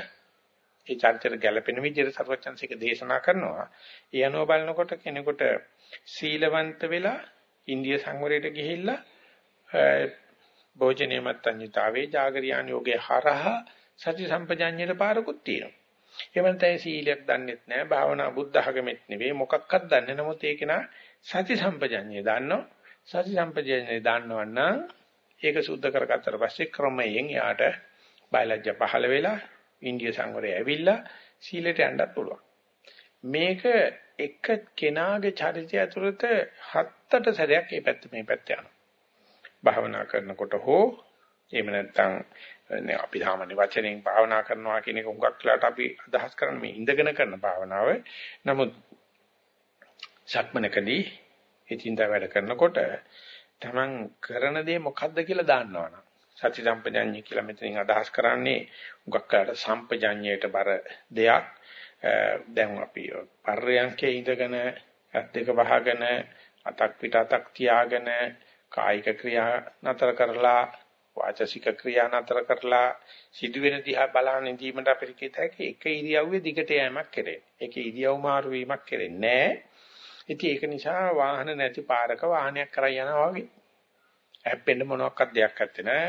ඒ චරිතයට ගැළපෙන විදිහට සර්වඥන්සික දේශනා කරනවා. ඒ අනුව බලනකොට කෙනෙකුට සීලවන්ත වෙලා ඉන්දිය සංවරයට ගිහිල්ලා භෝජනීය මත්ඤ්‍යතාවේ జాగරියාන යෝගේ හරහා සති සම්පජඤ්ඤයට පාරකුත් තියෙනවා. එවන්තයි සීලයක් දන්නෙත් නැහැ, භාවනා බුද්ධ ආගමෙත් නෙවෙයි, මොකක්වත් දන්නේ නැමුත් ඒක නා සති සම්පජඤ්ඤය දන්නවා. සති සම්පජඤ්ඤය දන්නවනම් ඒක සුද්ධ කරගත්තට පස්සේ ක්‍රමයෙන් යාට බයලජ්‍ය පහළ වෙලා ඉන්දිය සංවරය ඇවිල්ලා සීලයට යන්නත් පුළුවන්. මේක එක කෙනාගේ චරිතය ඇතුළත හත්තට සැරයක් මේ පැත්ත මේ පැත්ත යනවා. භාවනා කරනකොට හෝ එහෙම නැත්නම් අපි සාමාන්‍ය වචනෙන් භාවනා කරනවා කියන එක හුඟක් වෙලාට අපි අදහස් කරන්නේ මේ ඉඳගෙන කරන භාවනාව. නමුත් සක්මනකදී ඉතින්දා වැඩ කරනකොට තමන් කරන දේ මොකද්ද කියලා දන්නවනම් සති සම්පජඤ්ඤය කියලා මෙතනින් අදහස් කරන්නේ හුඟක් වෙලාට සම්පජඤ්ඤයට බර දෙයක්. දැන් අපි පර්යංකේ ඉඳගෙන ඇත් දෙක වහගෙන අතක් පිට අතක් තියාගෙන කායික ක්‍රියා නතර කරලා වාචසික ක්‍රියා නතර කරලා සිදුවෙන දිහා බලන ඉඳීමට අපිට කිත හැකි එක ඉරියව්වේ දිගට යෑමක් කෙරේ. ඒක ඉරියව් මාරු වීමක් කෙරෙන්නේ නැහැ. ඉතින් ඒක නිසා වාහන නැති පාරක වාහනයක් කරා යනවා වගේ. හැප්පෙන්න මොනවාක්වත් දෙයක් නැත්තේ නෑ.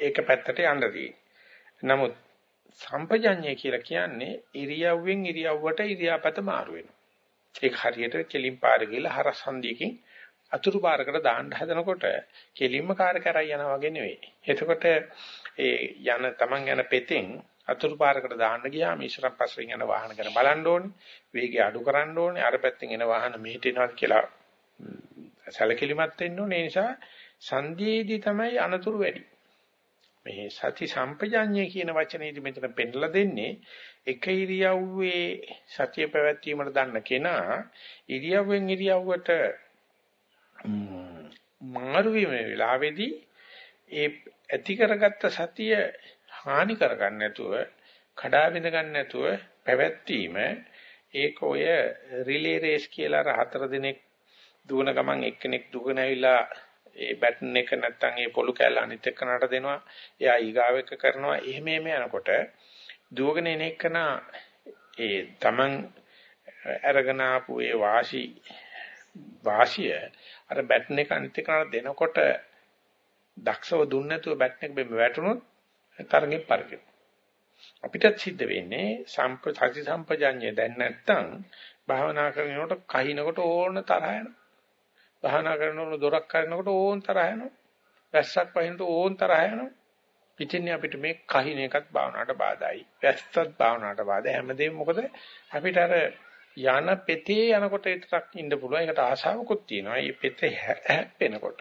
ඒක පැත්තට යන්න නමුත් සම්පජඤ්ඤය කියලා කියන්නේ ඉරියව්වෙන් ඉරියව්වට ඉරියාපත මාරු වෙනවා. ඒක හරියට කෙලින් පාර ගිහලා හරස් හන්දියකින් අතුරු පාරකට දාන්න හදනකොට කෙලින්ම කාර් කරයි යනවා වගේ නෙවෙයි. එතකොට ඒ යන Taman යන පෙතෙන් අතුරු පාරකට දාන්න ගියාම ඉස්සරහ පස්සෙන් යන වාහන ගැන බලන්න ඕනේ. වේගය අඩු කරන්න ඕනේ. අර පැත්තෙන් එන වාහන මෙහෙට එනවා කියලා සැලකිලිමත් වෙන්න ඕනේ. ඒ නිසා සංදීදී තමයි අනතුරු වැඩි. මේ සති සම්පජාඤ්ඤය කියන වචනේදී මෙතන පෙන්නලා දෙන්නේ එක ඉරියව්වේ සතිය පැවැත්වීමට දන්න කෙනා ඉරියව්වෙන් ඉරියව්වට මාරු වීම වෙලාවේදී ඒ ඇති කරගත්ත සතිය හානි කරගන්න නැතුව කඩා බිඳ ගන්න නැතුව පැවැත්වීම ඒක ඔය රිලේ රේස් කියලා අර හතර දිනක් දුවන ගමන් එක්කෙනෙක් දුවගෙන ඇවිල්ලා ඒ බැටන් එක නැත්තම් ඒ පොලු කැල්ල අනිත් එක්කනට දෙනවා එයා ඊගාව එක කරනවා. එහෙම එහෙම යනකොට දුවගෙන එන එකන ඒ Taman අරගෙන ආපු ඒ වාසි වාසිය. අර බැටන් එක අනිත් එක්කනට දෙනකොට දක්ෂව දුන්නේ නැතුව බැටන් එක බෙම වැටුනොත් තරගෙන් පරිගෙන අපිටත් සිද්ධ වෙන්නේ සම්ප්‍රසති සම්පජඤ්ඤය. දැන් නැත්තම් භාවනා කරනකොට කහිනකොට ඕන තරහ යනවා. භාවනා කරනකොට දොරක් කරනකොට ඕන් තරහ යනවා. වැස්සක් වහිනකොට ඕන් තරහ යනවා. ඉතින් අපිට මේ කහින එකත් භාවනාවට බාධායි. වැස්සත් භාවනාවට බාධා හැමදේම මොකද? අපිට අර යන පෙතේ යනකොට විතරක් ඉන්න පුළුවන්. ඒකට ආශාවකුත් තියෙනවා. මේ පෙතේ හැප්පෙනකොට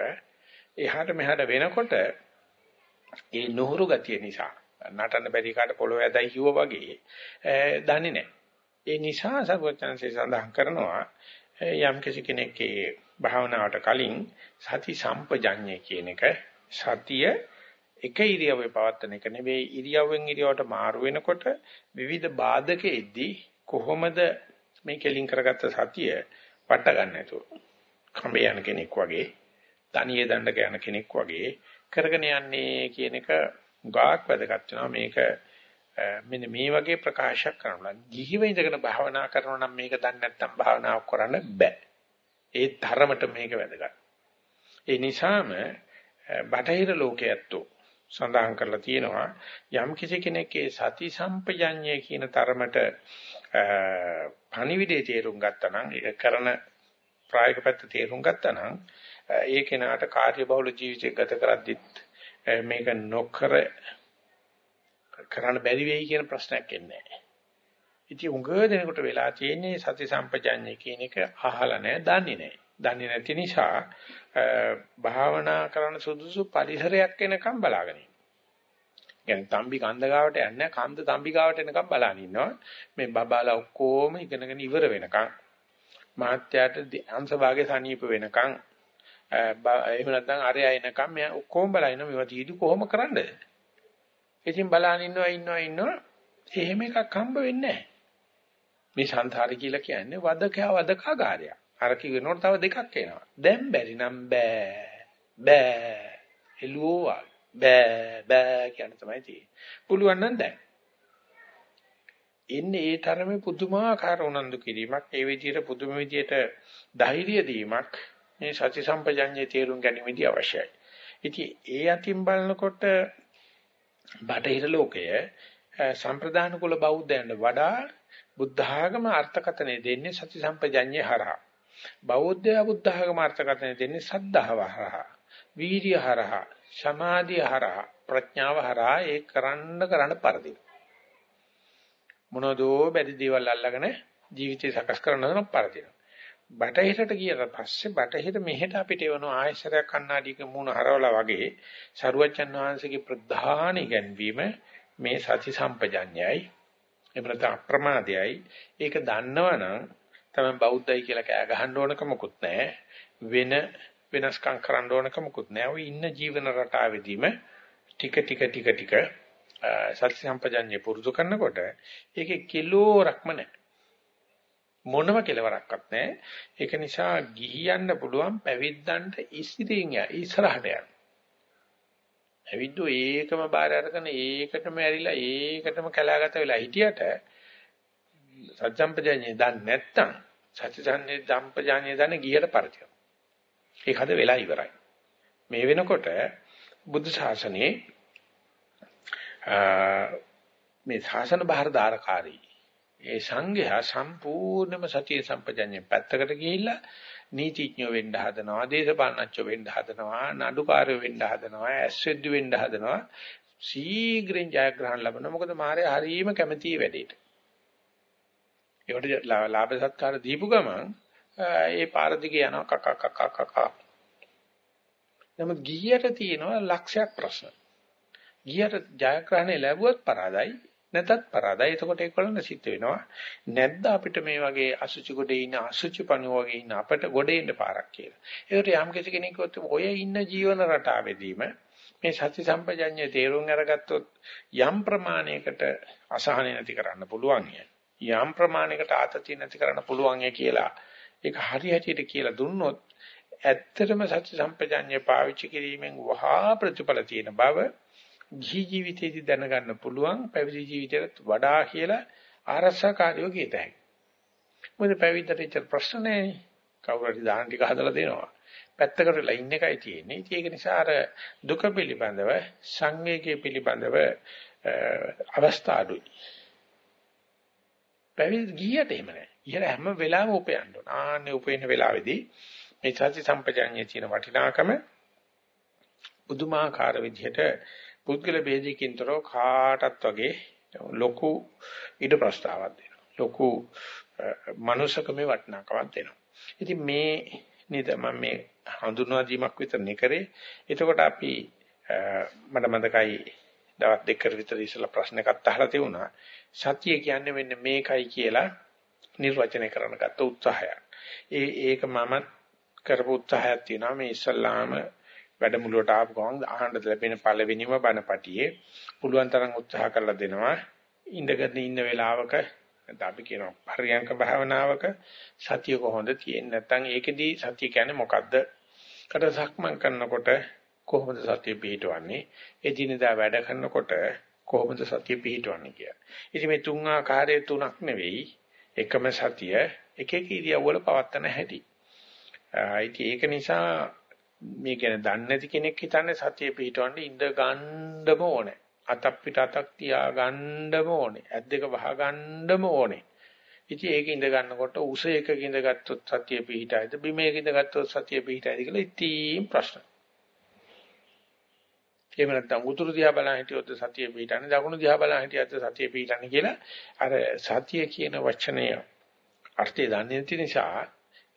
එහාට මෙහාට වෙනකොට ඒ නොහුරු ගතිය නිසා නටන්න බැරි කාට පොළොව ඇදයි කිව්වා වගේ දන්නේ නැහැ. ඒ නිසා සර්වඥාන්සේ සඳහන් කරනවා යම් කෙනෙක්ගේ භාවනාවට කලින් සති සම්පජඤ්ඤය කියන එක සතිය එක ඉරියව්වේ පවත්තන එක නෙවෙයි ඉරියව්වෙන් ඉරියව්වට මාරු වෙනකොට විවිධ බාධකෙද්දී කොහොමද මේ කෙලින් කරගත්ත සතිය වට ගන්න නැතුව කඹේ යන කෙනෙක් වගේ තනියේ දණ්ඩක යන කෙනෙක් වගේ කරගෙන යන්නේ කියන එක ගාක් වැදගත් වෙනවා මේක මෙන්න මේ වගේ ප්‍රකාශයක් කරනවා. ගිහිව ඉඳගෙන භාවනා කරනවා නම් මේක දන්නේ නැත්නම් භාවනාවක් කරන්න බෑ. ඒ ධර්මයට මේක වැදගත්. ඒ නිසාම බටහිර ලෝකයේත් සඳහන් කරලා තියෙනවා යම් කිසි කෙනෙක්ගේ සති සම්පජඤ්ඤය කියන තරමට පණිවිඩේ තේරුම් ගත්තා නම් ඒක කරන ප්‍රායෝගික පැත්ත තේරුම් ගත්තා නම් ඒ කෙනාට කාර්යබහුල ජීවිතයක් ගත කරද්දිත් මේක නොකර කරන්න බැරි වෙයි කියන ප්‍රශ්නයක් එන්නේ නැහැ. ඉතින් උඟ දෙනකොට වෙලා තියෙන්නේ සති සම්පජඤ්ඤය කියන එක අහලා නැහැ, දන්නේ නැහැ. දන්නේ නැති නිසා භාවනා කරන සුදුසු පරිසරයක් එනකම් බලාගෙන ඉන්නවා. තම්බි කන්ද ගාවට යන්නේ කන්ද තම්බි ගාවට එනකම් බලන් ඉන්නවා. මේ බබාලා ඔක්කොම ඉගෙනගෙන ඉවර වෙනකම් මහත්යාට අංශභාගයේ සනීප වෙනකම් එහෙම නැත්නම් අරයා එනකම් මෙයා ඔක්කොම බලන මේවා තීදු කොහොම කරන්නද? ඉතින් බලන් ඉන්නවා ඉන්නවා ඉන්නවා එහෙම එකක් හම්බ වෙන්නේ නැහැ. මේ සංසාරي කියලා කියන්නේ වදකයා වදකාගාරය. අර කිව්වනොත් තව දෙකක් එනවා. දැන් බැරි නම් බෑ. බෑ. එළුවා බෑ බෑ කියන තමයි තියෙන්නේ. පුළුවන් නම් දැන්. ඉන්නේ ඒ තරමේ පුදුමාකාර උනන්දු කිරීමක් ඒ විදිහට පුදුම විදිහට ධෛර්යය දීමක් මේ සති සම්පජඤ්ඤේ තේරුම් ගැනීමදී අවශ්‍යයි. ඉතින් ඒ අතින් බලනකොට බටහිර ලෝකය සම්ප්‍රදාන කුල බෞද්ධයන්ට වඩා බුද්ධ ආගම අර්ථකථනය දෙන්නේ සති සම්පජඤ්ඤේ හරහා. බෞද්ධය බුද්ධ ආගම අර්ථකථනය දෙන්නේ සද්ධාව හරහා. වීර්ය හරහා, සමාධිය හරහා, ප්‍රඥාව හරහා ඒ කරන්න කරන්න පරදින. මොනදෝ බැරි දේවල් අල්ලගෙන ජීවිතය සකස් කරනවා පරදින. බටහිරට ගියට පස්සේ බටහිර මෙහෙට අපිට එවන ආයශරයක් කණ්ණාඩියක මූණ හරවලා වගේ සරුවච්චන් වහන්සේගේ ප්‍රධාන ඉගැන්වීම මේ සති සම්පජඤ්ඤයයි එහෙම නැත්නම් අප්‍රමාදයයි ඒක දන්නවනම් තමයි බෞද්ධයි කියලා කෑ ගහන්න ඕනකමකුත් නැහැ වෙන වෙනස්කම් කරන්න ඕනකමකුත් නැහැ ඔය ඉන්න ජීවන රටාවෙදීම ටික ටික ටික ටික සති සම්පජඤ්ඤය පුරුදු කරනකොට ඒකේ කිලෝරක්ම නැහැ මොනම කෙලවරක්වත් නැහැ. ඒක නිසා ගිහියන්න පුළුවන් පැවිද්දන්ට ඉස්සිරින් ය ඉස්සරහට යන්න. ඇවිද්දෝ ඒකම බාර අරගෙන ඒකටම ඇරිලා ඒකටම කලාගත වෙලා හිටියට සත්‍යම්පජාඤ්ඤේ දන්නේ නැත්තම් සත්‍යසන්නේ ධම්පජාඤ්ඤේ දන්නේ ගියට පරිතිය. ඒක හද වෙලා ඉවරයි. මේ වෙනකොට බුද්ධ ශාසනයේ මේ ශාසන බාහිර ධාරකාරී ඒ සංඝයා සම්පූර්ණම සතිය සම්පජඤ්ඤය පැත්තකට ගිහිල්ලා නීතිඥයෝ වෙන්න හදනවා, දේශපාලනඥයෝ වෙන්න හදනවා, නඩුකාරයෝ වෙන්න හදනවා, ඇස්වෙද්දු වෙන්න හදනවා. ශීඝ්‍රයෙන් ජයග්‍රහණ ලබන මොකද මාරේ හරීම කැමැති වැඩේට. ඒකට ලාභ සත්කාර දීපු ගමන් ඒ පාර දිගේ යනවා කක කක කක. නමුත් ගියට තියෙනවා ලක්ෂයක් ප්‍රශ්න. ගියට ජයග්‍රහණය ලැබුවත් පරාදයි නැතත් පරාදයි. එතකොට ඒකවලන සිද්ධ වෙනවා. නැද්ද අපිට මේ වගේ අසුචි ගොඩේ ඉන්න අසුචි පණුව වගේ ඉන්න අපිට ගොඩේ ඉන්න පාරක් කියලා. ඒකට යම් කිසි කෙනෙකුත් ඔය ඉන්න ජීවන රටාවෙදීම මේ සත්‍ය සම්පජඤ්ඤය තේරුම් අරගත්තොත් යම් ප්‍රමාණයකට අසහන නැති කරන්න පුළුවන් යම් ප්‍රමාණයකට ආතතිය නැති කරන්න පුළුවන් කියලා ඒක හරි හැටියට කියලා දුන්නොත් ඇත්තටම සත්‍ය සම්පජඤ්ඤය පාවිච්චි කිරීමෙන් වහා ප්‍රතිඵල තියෙන බව ගිහි ජීවිතයේදී දැනගන්න පුළුවන් පැවිදි ජීවිතයට වඩා කියලා ආරක්ෂාකාරියෝ කියත හැකියි. මොකද පැවිද්දට ඉච්ච ප්‍රශ්න නැහැ. කවුරු හරි දාන ටික හදලා දෙනවා. පැත්තකට වෙලා ඉන්න එකයි තියෙන්නේ. ඉතින් ඒක නිසා අර දුක පිළිබඳව සංවේගයේ පිළිබඳව අවස්ථා අඩුයි. පැවිදි ගියට එහෙම නැහැ. ඉහළ හැම වෙලාවෙම උපයන්න ඕන. ආන්නේ උපයන වෙලාවේදී මේ සති සම්පජාඤ්ඤයේ තියෙන වටිනාකම බුදුමාකාර විදිහට පුද්ගල ભેදයකින්තරෝ කාටත් වගේ ලොකු ඊට ප්‍රස්තාවක් දෙනවා. ලොකු මනුෂකමේ වටිනාකමක් දෙනවා. ඉතින් මේ නේද මම මේ හඳුන්වා දීමක් විතරනේ කරේ. එතකොට අපි මට මතකයි දවස් දෙකකට විතර ඉස්සලා ප්‍රශ්නයක් අහලා තිබුණා. සතිය කියන්නේ මෙන්න මේකයි කියලා නිර්වචනය කරන්න ගත්ත උත්සාහයක්. ඒ ඒක මම කරපු උත්සාහයක් තියෙනවා මේ ඉස්සල්ලාම වැඩමුළුවට ආපු ගමන් අහන්න ලැබෙන පළවෙනිම බණපටියේ පුළුවන් තරම් උත්සාහ කරලා දෙනවා ඉඳගෙන ඉන්න වෙලාවක නැත්නම් අපි කියනවා පරියංක භාවනාවක සතිය කොහොමද තියෙන්නේ නැත්නම් ඒකෙදී සතිය කියන්නේ මොකද්ද? කට සක්මන් කරනකොට කොහොමද සතිය පිහිටවන්නේ? එදිනෙදා වැඩ කරනකොට කොහොමද සතිය පිහිටවන්නේ කියලා. ඉතින් මේ තුන් ආකාරයේ තුනක් නෙවෙයි එකම සතිය එක එක ඉරියව්වල පවත්තන හැටි. ඉතින් ඒක නිසා මේ කියන්නේ දන්නේ නැති කෙනෙක් හිතන්නේ සතිය පිහිටවන්න ඉඳ ගන්නම ඕනේ. අතක් පිට අතක් තියා ගන්නම ඕනේ. ඇස් දෙක වහ ගන්නම ඕනේ. ඉතින් ඒක ඉඳ ගන්නකොට උස එකක ඉඳ ගත්තොත් සතිය පිහිටයිද බිමේක ඉඳ ගත්තොත් සතිය පිහිටයිද කියලා ඉතින් ප්‍රශ්න. එහෙම නැත්නම් උතුරු දිහා බලන් හිටියොත් සතිය පිහිටන්නේ දකුණු දිහා බලන් හිටියොත් සතිය පිහිටන්නේ කියලා අර සතිය කියන වචනය අර්ථය දන්නේ නැති නිසා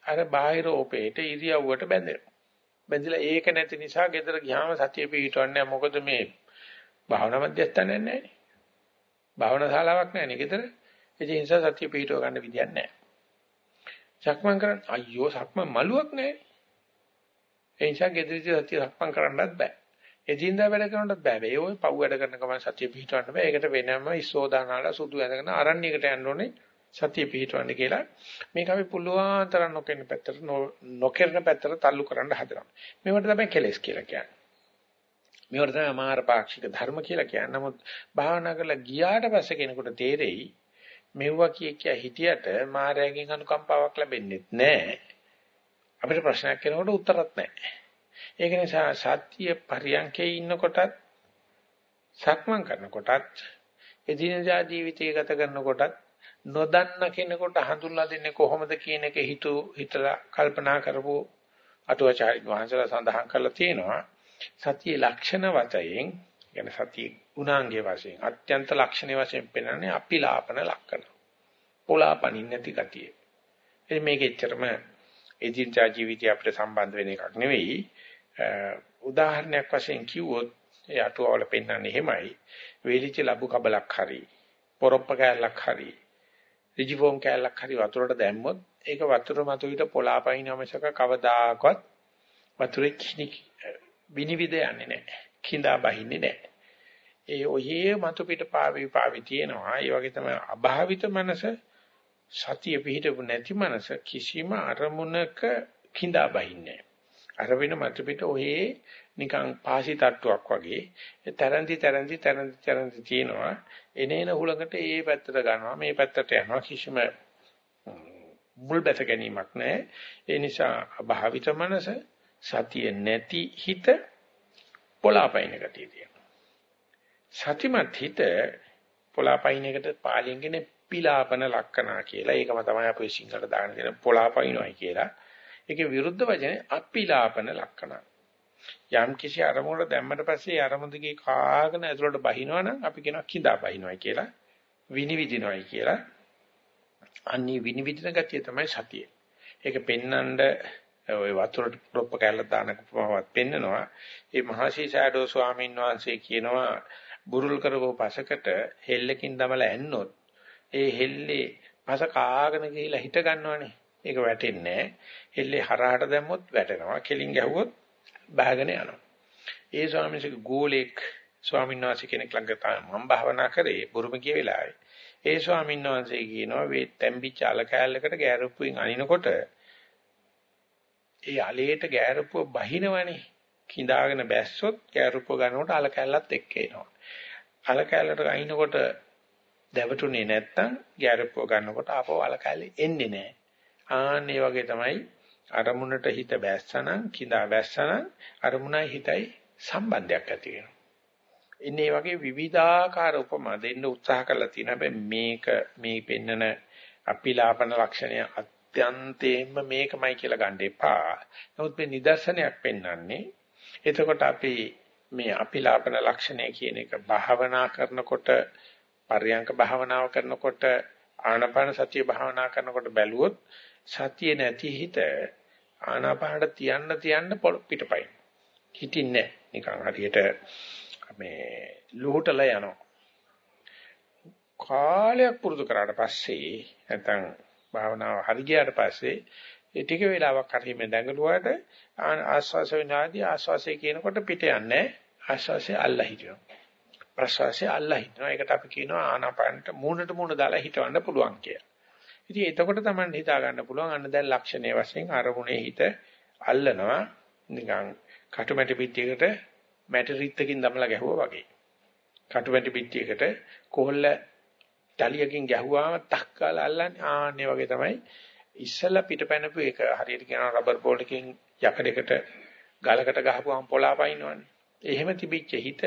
අර බාහිර ඕපේට ඉරියව්වට බැඳෙනවා. බැඳිලා ඒක නැති නිසා ගෙදර ගියාම සතිය පිහිටවන්නේ මොකද මේ භාවනා මධ්‍යස්ථානයක් නැහැ නේ. භාවනා ශාලාවක් නැහැ නේ ගෙදර. ඒ නිසා සතිය පිහිටව ගන්න විදියක් නැහැ. සක්මන් කරන්න අයියෝ සක්මන් මලුවක් නැහැ. ඒ නිසා ගෙදරදී සතිය සක්මන් කරන්නත් බෑ. එදින්දා වැඩ කරනවත් බෑ. ඒ ඔය පව් වැඩ කරන ගමන් සතිය පිහිටවන්න බෑ. ඒකට වෙනම ඉස්සෝදානාලා සුදු ඇඳගෙන අරණ්‍යයකට යන්න ඕනේ සතිය පිහිටවන්න කියලා. මේක අපි පුළුවන් තරම් නොකෙන පැත්තට නොකරන පැත්තට තල්ලු කරන්න හදනවා. මේවට තමයි කෙලස් කියලා කියන්නේ. මේවට තමයි අමාර පාක්ෂික ධර්ම කියලා කියන්නේ. නමුත් භාවනා කරලා ගියාට පස්සේ කෙනෙකුට තේරෙයි මෙව්වා කිය කිය හිටියට මායාවෙන් අනුකම්පාවක් ලැබෙන්නේ නැහැ. අපිට ප්‍රශ්නයක් කෙනෙකුට උත්තරත් නැහැ. ඒක නිසා සත්‍ය පරියන්කේ ඉන්නකොටත් සක්මන් කරනකොටත් එදිනදා ජීවිතය ගත කරනකොටත් නොදන්න කෙනෙකුට හඳුන්ලා දෙන්නේ කොහොමද කියන එක හිතු හිතලා කල්පනා කරපු අටුවාචාර්ය වහන්සේලා සඳහන් කරලා තියෙනවා සතිය ලක්ෂණ වතයෙන් කියන්නේ සතිය ගුණාංගයේ වශයෙන් අත්‍යන්ත ලක්ෂණයේ වශයෙන් පෙන්වන්නේ අපිලාපන ලක්ෂණ. පොලාපනින් නැති ගතිය. එනි මේක එච්චරම එදිනදා ජීවිතය අපිට සම්බන්ධ වෙන එකක් නෙවෙයි. උදාහරණයක් වශයෙන් කිව්වොත් ඒ අටුවවල පෙන්වන්නේ එහෙමයි. වේලිච්ච ලැබු කබලක් හරි, පොරොප්ප කෑල්ලක් හරි, ඍජුවෝම් කෑල්ලක් හරි වතුරට දැම්මොත් ඒක වතුර මත විතර පොලාපයින් අවශ්‍යක කවදාකවත් වතුරේ කිනි විනිවිද යන්නේ නැහැ. කිඳා බහින්නේ නැහැ. ඒ ඔයේ මතු පිට පාවි පාවි තියෙනවා. ඒ වගේ තමයි අභාවිත මනස සතිය පිහිටපු නැති මනස කිසිම අරමුණක කිඳා බහින්නේ අර වෙන මතු පිට ඔයේ නිකන් පාසි තට්ටුවක් වගේ තරන්දි තරන්දි තරන්දි තරන්දි තියෙනවා. එනේන හුලකට ඒ පැත්තට ගන්නවා මේ පැත්තට යනවා කිසිම මුල් බැස ගැනීමක් නැහැ. ඒ නිසා අභාවිත මනස සතිය නැති හිත පොළාපයින් ගතිය තියෙනවා. සතිමත් හිත පොළාපයින් එකට පාලියෙන් කියන්නේ පිලාපන ලක්කනා කියලා. ඒකම තමයි අපි සිංහලට දාගෙන තියෙන පොළාපයින්වයි කියලා. ඒකේ විරුද්ධ වචනේ අපිලාපන ලක්කනා. යම් කිසි අරමුණකට දැම්මට පස්සේ අරමුණ දිගේ කාගෙන ඇතුළට බහිනවනම් අපි කියනවා කිඳා බහිනවයි කියලා. විනිවිදිනවයි කියලා. අන්නේ විනිවිදින ගතිය තමයි සතිය. ඒක පෙන්නඳ ඔය වතුරට ඩොප්ප කැල්ල දාන කොපමවත් පෙන්නනවා. ඒ මහසී සෑඩෝ ස්වාමීන් වහන්සේ කියනවා බුරුල් කරපුව පසකට හෙල්ලකින් දමලා ඇන්නොත් ඒ හෙල්ලේ පස කාගෙන ගිහිලා හිට ගන්නවනේ. ඒක වැටෙන්නේ හෙල්ලේ හරහට දැම්මොත් වැටෙනවා. කෙලින් ගැහුවොත් බහගෙන යනවා. ඒ ස්වාමීන්ගේ ගෝලෙක් ස්වාමීන් වහන්සේ කෙනෙක් ළඟ තමයි මම භාවනා කරේ බුරුම ගිය වෙලාවේ. ඒ ස්වාමීන් වහන්සේ කියනවා වේ තැම්බිච්ච අල කෑල්ලකට ගෑරුප්පුවෙන් අනිනකොට ඒ අලේට ගෑරුප්පුව බහිනවනේ. කිඳාගෙන බැස්සොත් ගෑරුප්පුව ගන්නකොට අල කැල්ලත් එක්ක එනවා. අල කැල්ලට අයින්කොට දැවටුනේ නැත්තම් ගෑරුප්පුව ගන්නකොට ආපහු අල කැල්ලේ එන්නේ නැහැ. ආන් මේ වගේ තමයි අරමුණට හිත බැස්සනම් කිඳා බැස්සනම් අරමුණයි හිතයි සම්බන්ධයක් ඇති වෙනවා. ඉන්නේ වගේ විවිධාකාර උපමා දෙන්න උත්සාහ කරලා තියෙනවා. හැබැයි මේක මේ පෙන්නන අපිලාපන ලක්ෂණය අත්‍යන්තයෙන්ම මේකමයි කියලා ගන්න එපා. නමුත් මේ නිදර්ශනයක් පෙන්වන්නේ එතකොට අපි මේ අපිලාපන ලක්ෂණය කියන එක භාවනා කරනකොට පර්යංක භාවනාව කරනකොට ආනාපාන සතිය භාවනා කරනකොට බැලුවොත් සතිය නැති හිත ආනාපානට තියන්න තියන්න පිටපයින් හිටින්නේ නිකන් හරියට මේ ලුහුටල යනවා කාලයක් පුරුදු කරාට පස්සේ නැත්නම් භාවනාව හරි ගියාට පස්සේ ඒ ටික වෙලාවක් හරි මේ දැඟලුවාට ආස්වාස විනාදී ආස්වාසය කියනකොට පිට යන්නේ ආස්වාසය අල්ලා හිටිනවා. ප්‍රසවාසය අල්ලා හිටිනවා. ඒකට අපි කියනවා ආනාපානට මූණට මූණ දාලා හිටවන්න පුළුවන් කියලා. ඉතින් එතකොට තමයි හිතා ගන්න පුළුවන් අන්න දැන් ලක්ෂණයේ වශයෙන් අරමුණේ හිත අල්ලනවා නිකන් කටුමැටි පිටියකට මැටරිත්තකින් දමලා ගැහුවා වගේ. කටුමැටි පිටියකට කොහොල්ල තලියකින් ගැහුවාම ටක් කාලා අල්ලන්නේ ආන්නේ වගේ තමයි ඉස්සලා පිටපැනපු එක හරියට කියනවා රබර් බෝල්ටකින් යකඩයකට ගලකට ගහපුවාම පොළාපයින්නවනේ. එහෙම තිබිච්ච හිත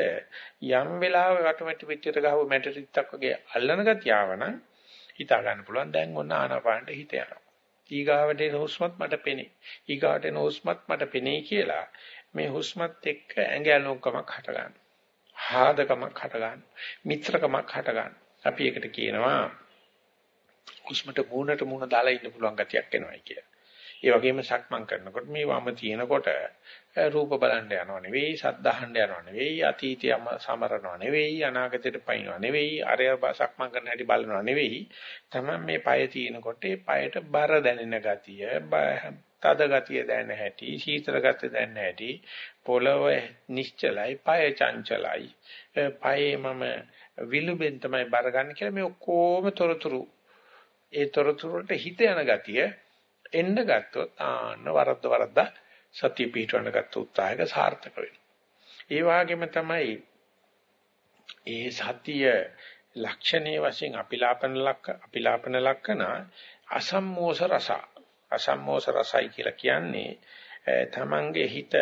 යම් වෙලාවක කටුමැටි පිටියට ගහුව මැටරිත්තක් වගේ අල්ලන ගතියවනම් හිතා ගන්න පුළුවන් දැන් ඔන්න ආනාපානට හිත යනවා. ඊගාවට එන හුස්මත් මට පෙනේ. ඊගාවට එන හුස්මත් මට පෙනේ කියලා මේ හුස්මත් එක්ක ඇඟ ඇලොක්කමක් හට ගන්නවා. හාදකමක් හට ගන්නවා. මිත්‍රකමක් හට ගන්නවා. අපි ඒකට කියනවා හුස්මට මූණට මූණ දාලා ඉන්න පුළුවන් ගතියක් එනවායි කියලා. ඒ වගේම සක්මන් කරනකොට මේ වම තියෙනකොට රූප බලන්න යනව නෙවෙයි, සද්ධාහන්න යනව නෙවෙයි, අතීතය සමරනව නෙවෙයි, අනාගතයට පයින්නව නෙවෙයි, අරය සක්මන් කරන හැටි බලනව නෙවෙයි. තමයි මේ পায় තියෙනකොට ඒ পায়ට බර දැනෙන ගතිය, තද ගතිය දැනෙන හැටි, සීතල ගතිය දැනෙන හැටි, පොළව නිශ්චලයි, পায় චංචලයි. পায়ේ මම විලුඹෙන් තමයි බර ගන්න කියලා මේ ඔක්කොම තොරතුරු ඒ තොරතුරු වලට හිත යන ගතිය එන්න ගත්තොත් ආන්න වරද්ද වරද්ද සතිය පිටවන්න ගත්ත උත්සාහයක සාර්ථක වෙනවා. ඒ වගේම තමයි ඒ සතිය ලක්ෂණයේ වශයෙන් අපිලාපන ලක්ක අපිලාපන ලක්කන අසම්මෝස රස අසම්මෝස රසයි කියලා කියන්නේ තමන්ගේ හිත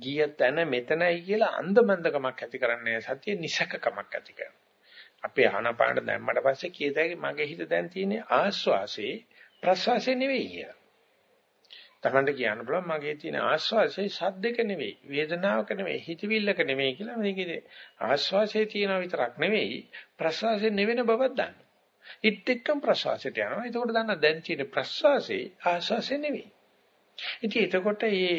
ගිය තැන මෙතනයි කියලා අන්දමන්දකමක් ඇති කරන්නේ සතිය නිසකකමක් ඇති කරනවා. අපේ ආනාපාන දැම්මට පස්සේ කීයදයි මගේ හිත දැන් තියෙන්නේ ආස්වාසේ ප්‍රසවාසයේ නෙවෙයි කියලා. තමන්ට කියන්න බලන්න මගේ තියෙන ආස්වාසේ සද්දක නෙවෙයි වේදනාවක නෙවෙයි හිතවිල්ලක නෙවෙයි කියලා මේකේ ආස්වාසේ තියෙන විතරක් නෙවෙයි ප්‍රසවාසයේ නෙවෙන බවක් දන්න. ඉත් එක්කම ප්‍රසවාසයට යනවා. එතකොට දන්න දැන් තියෙන ප්‍රසවාසේ ආස්වාසේ නෙවෙයි. ඉතින් එතකොට මේ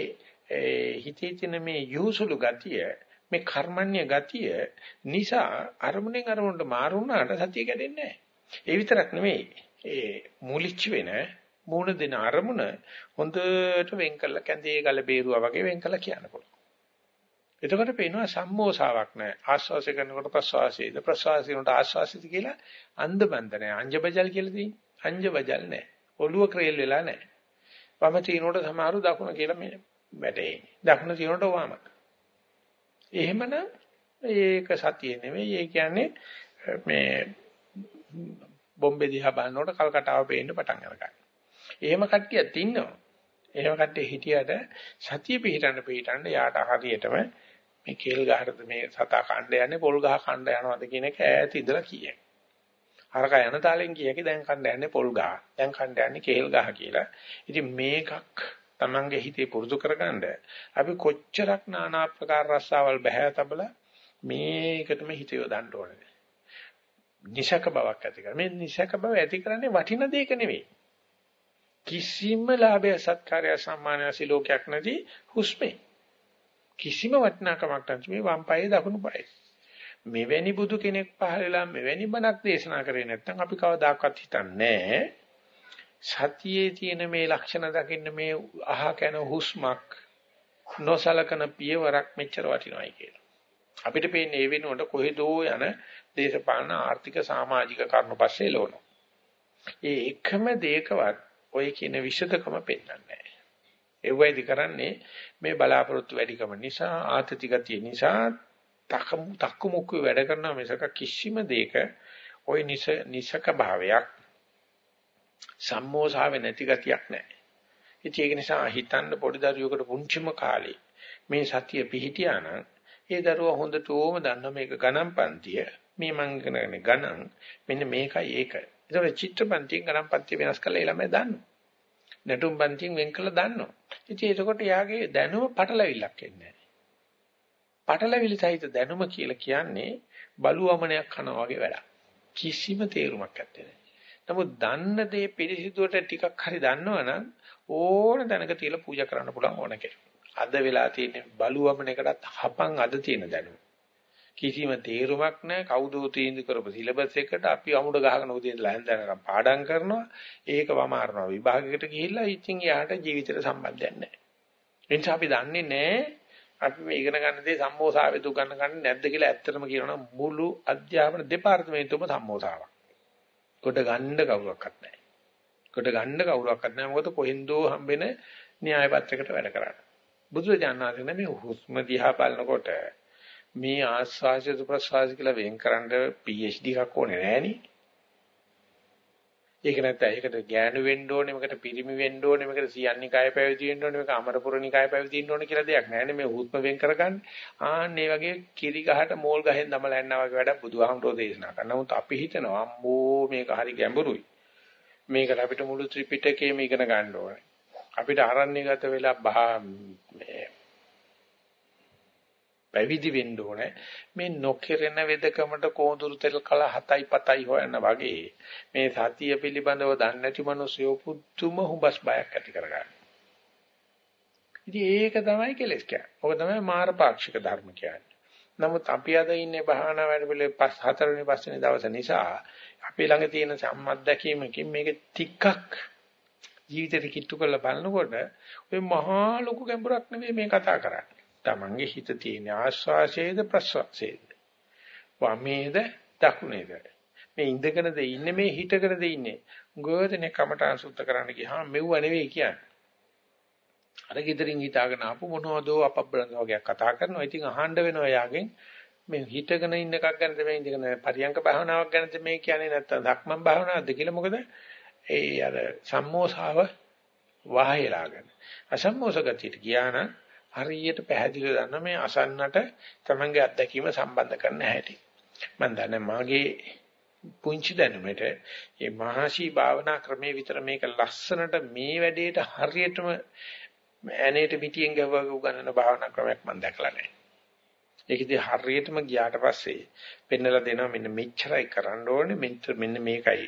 හිතේ තියෙන මේ යොහුසුළු ගතිය මේ කර්මන්‍ය ගතිය නිසා අරමුණෙන් අරමුණට මාරු වුණාට සතිය කැඩෙන්නේ නැහැ. ඒ විතරක් නෙවෙයි. ඒ මූලිච්ච වෙන මූණ දෙන අරමුණ හොඳට වෙන් කරලා කැඳේ ගල බේරුවා වගේ වෙන් කරලා කියන්න පුළුවන්. එතකොට පේනවා සම්මෝසාවක් නැහැ. ආශ්වාසය කරනකොට ප්‍රශ්වාසයේද ප්‍රශ්වාසයේට ආශ්වාසිත කියලා අන්ධ බන්ධනය. අංජබජල් කියලා තියෙන්නේ. අංජබජල් නැහැ. ඔළුව ක්‍රේල් වෙලා නැහැ. වම තිනකොට සමහරු දකුණ කියලා මේ වැටේ. දකුණ තිනකොට වම. එහෙමනම් ඒක සතිය නෙවෙයි. ඒ කියන්නේ මේ බොම්බේ දිහා බලනකොට කල්කටාව පේන්න පටන් ගන්නවා. එහෙම කට්ටියක් ඉන්නවා. එහෙම කට්ටිය හිටියට සතිය පිහිටන්න පිහිටන්න යාට හරියටම මේ කේල් ගහකට මේ සතා කණ්ඩ යන්නේ පොල් ගහ කණ්ඩ යනවාද කියන එක ඈත ඉඳලා කියයි. හරක යන තාලෙන් කියකි දැන් කණ්ඩ යන්නේ පොල් ගහ. දැන් කණ්ඩ යන්නේ කේල් ගහ කියලා. ඉතින් මේකක් Tamange හිතේ පුරුදු කරගන්න අපි කොච්චරක් নানা ආකාර රස්සාවල් බහැ තබලා මේකටම හිත යොදන්න ඕනේ. නිසක බවක් ඇති කර. මේ නිසක බව ඇති කරන්නේ වටින දෙයක නෙවෙයි. කිසිම ලාභය සත්කාරය සම්මානය සිලෝකයක් නැති හුස්මේ. කිසිම වටිනාකමක් නැති මේ වම් පායේ දකුණු පායේ. මෙවැනි බුදු කෙනෙක් පහළලා මෙවැනි බණක් දේශනා කරේ නැත්නම් අපි කවදාකවත් හිතන්නේ සතියේ තියෙන මේ ලක්ෂණ දකින්න මේ අහ කන හුස්මක් නොසලකන පියවරක් මෙච්චර වටිනවයි කියලා. අපිට පේන්නේ ඒ වෙනුවට කොහෙදෝ යන දේශපාලන ආර්ථික සමාජික කරුණු පස්සේ ලෝන. ඒ එකම දෙයකවත් ඔය කියන විෂදකම පෙන්වන්නේ නැහැ. ඒ වෙයිදි කරන්නේ මේ බලාපොරොත්තු වැඩිකම නිසා ආතති ගතිය නිසා තකමු තක්කුමුක්කු වැඩ කරන මිසක කිසිම දෙයක ওই නිස නිසක භාවයක් සම්මෝසාවේ නැති ගතියක් නැහැ. ඉතින් ඒක නිසා හිතන්න පොඩි දරුවෙකුට පුංචිම කාලේ මේ සතිය පිහිටියා නම් ඒ දරුවා හොඳටම දන්නවා මේක ගණන් පන්තිය මේ මං කරන්නේ ගණන් මෙන්න මේකයි ඒක. ඒතකොට චිත්‍රපන්තියෙන් ගණන් පන්තිය වෙනස් කරලා ඒ ළමයි දන්නවා. නැටුම් පන්තියෙන් වෙන් කරලා දන්නවා. ඉතින් එතකොට යාගේ දැනුම පටලවිල්ලක් එන්නේ නැහැ. පටලවිලි සහිත දැනුම කියලා කියන්නේ බලුවමනයක් කරනවා වගේ වැඩක්. කිසිම තේරුමක් නැත්තේ. නමුත් දන්න දේ පිළිසිදුවට ටිකක් හරි දන්නවනම් ඕන දැනක තියලා පූජා කරන්න පුළුවන් ඕන කෙනෙක්. අද වෙලා තියෙන බලුවමනකටත් හපන් අද තියෙන දැනුම. කිසිම තේරුමක් නැහැ. කවුදෝ තීන්දුව කරපු සිලබස් එකට අපි අමුඩ ගහගෙන උදේ ඉඳලා හැන්දනකම් පාඩම් කරනවා. ඒක වමාරනවා. විභාගයකට ගිහිල්ලා ඉතින් යාට ජීවිතේට සම්බන්ධයක් නැහැ. එනිසා අපි දන්නේ නැහැ. අපි මේ ඉගෙන ගන්න දේ සම්මෝසාවෙද උගන්න ගන්න නැද්ද කියලා ඇත්තටම කියනවනම් මුළු අධ්‍යාපන දෙපාර්තමේන්තුවම සම්මෝසාවක්. කොට ගන්න කවුරක්වත් නැහැ. කොට ගන්න කවුරක්වත් නැහැ. මොකද කොහෙන්දෝ හම්බෙන න්‍යාය පත්‍රයකට වැඩ කරන්නේ. බුදුරජාණන් වහන්සේ මේ හුස්ම දිහා බලනකොට මේ ආස්වාසිත ප්‍රසවාස කියලා වෙන් කරන්න PhD එකක් ඕනේ නෑනේ. ඒක නැත්නම් ඒකට ඥාන වෙන්න ඕනේ, මේකට පිරිමි වෙන්න ඕනේ, මේකට සියන්නිකාය පැවිදි වෙන්න ඕනේ, මේක අමරපුරනිකාය පැවිදි වෙන්න ඕනේ කියලා දෙයක් නෑනේ මේ හුස්ම වෙන් කරගන්න. ආන්න මේ වගේ කිරි ගහට මෝල් ගහෙන් දමලා යනවා වගේ වැඩක් බුදුහාමුදුරෝ දේශනා කරනවා. නමුත් අපි හිතනවා අම්මෝ මේක හරි ගැඹුරුයි. මේකට අපිට මුළු ත්‍රිපිටකයම ඉගෙන ගන්න ඕනේ. අපිට ආරණ්‍යගත වෙලා පැවිදි වෙන්න ඕනේ මේ නොකිරෙන වෙදකමට කෝඳුරු තෙල් කල 7යි 7යි හොයන වගේ මේ සතිය පිළිබඳව දන්නේ නැති මිනිස්සු පුදුම හුඹස් බයක් ඇති කරගන්න. ඉතින් ඒක තමයි කෙලස් කියන්නේ. ඔක තමයි මාරපාක්ෂික ධර්ම කියන්නේ. නමුත් අපි අද ඉන්නේ භාවනා වැඩ පිළිවෙල පස් හතරවෙනි පස්වෙනි දවස නිසා අපි ළඟ තියෙන සම්මත් මේක ටිකක් ජීවිතේට කිට්ටු කරලා බලනකොට ඔය මහා ලොකු ගැඹුරක් නෙවෙයි මේ කතා කරන්නේ. Tamange හිත තියෙන ආස්වාසයේද ප්‍රස්වාසයේද. වමේද දකුණේද. මේ ඉඳගෙනද ඉන්නේ මේ හිටගෙනද ඉන්නේ. ගොඩනේ කමටහන් සුද්ධ කරන්න ගියාම මෙව්ව නෙවෙයි කියන්නේ. අර gedirin හිතාගෙන ආපු මොනවදෝ අපබ්බලන වගේ කතා කරනවා. ඉතින් අහන්න වෙනවා යාගෙන් මේ හිටගෙන ඉන්න එකක් ගැනද මේ ඉඳගෙන පරියංක භාවනාවක් ගැනද මේ කියන්නේ නැත්තම් ධක්මන් භාවනාවක්ද කියලා මොකද ඒ අර සම්මෝසාව වහයලාගෙන අසම්මෝස ගතියට ගියා නම් හරියට පැහැදිලිව දන්න මේ අසන්නට තමන්ගේ අත්දැකීම සම්බන්ධ කරන්න හැටි. මම දන්නේ මාගේ පුංචි දැනුමට මේ මහසි භාවනා ක්‍රමේ විතර මේක ලස්සනට මේ වැඩේට හරියටම ඇනේට පිටියෙන් ගවග උගන්නන භාවනා ක්‍රමයක් මම දැකලා නැහැ. ඒකදී හරියටම ගියාට පස්සේ පෙන්නලා දෙනවා මෙන්න මෙච්චරයි කරන්න ඕනේ. මෙන්න මේකයි.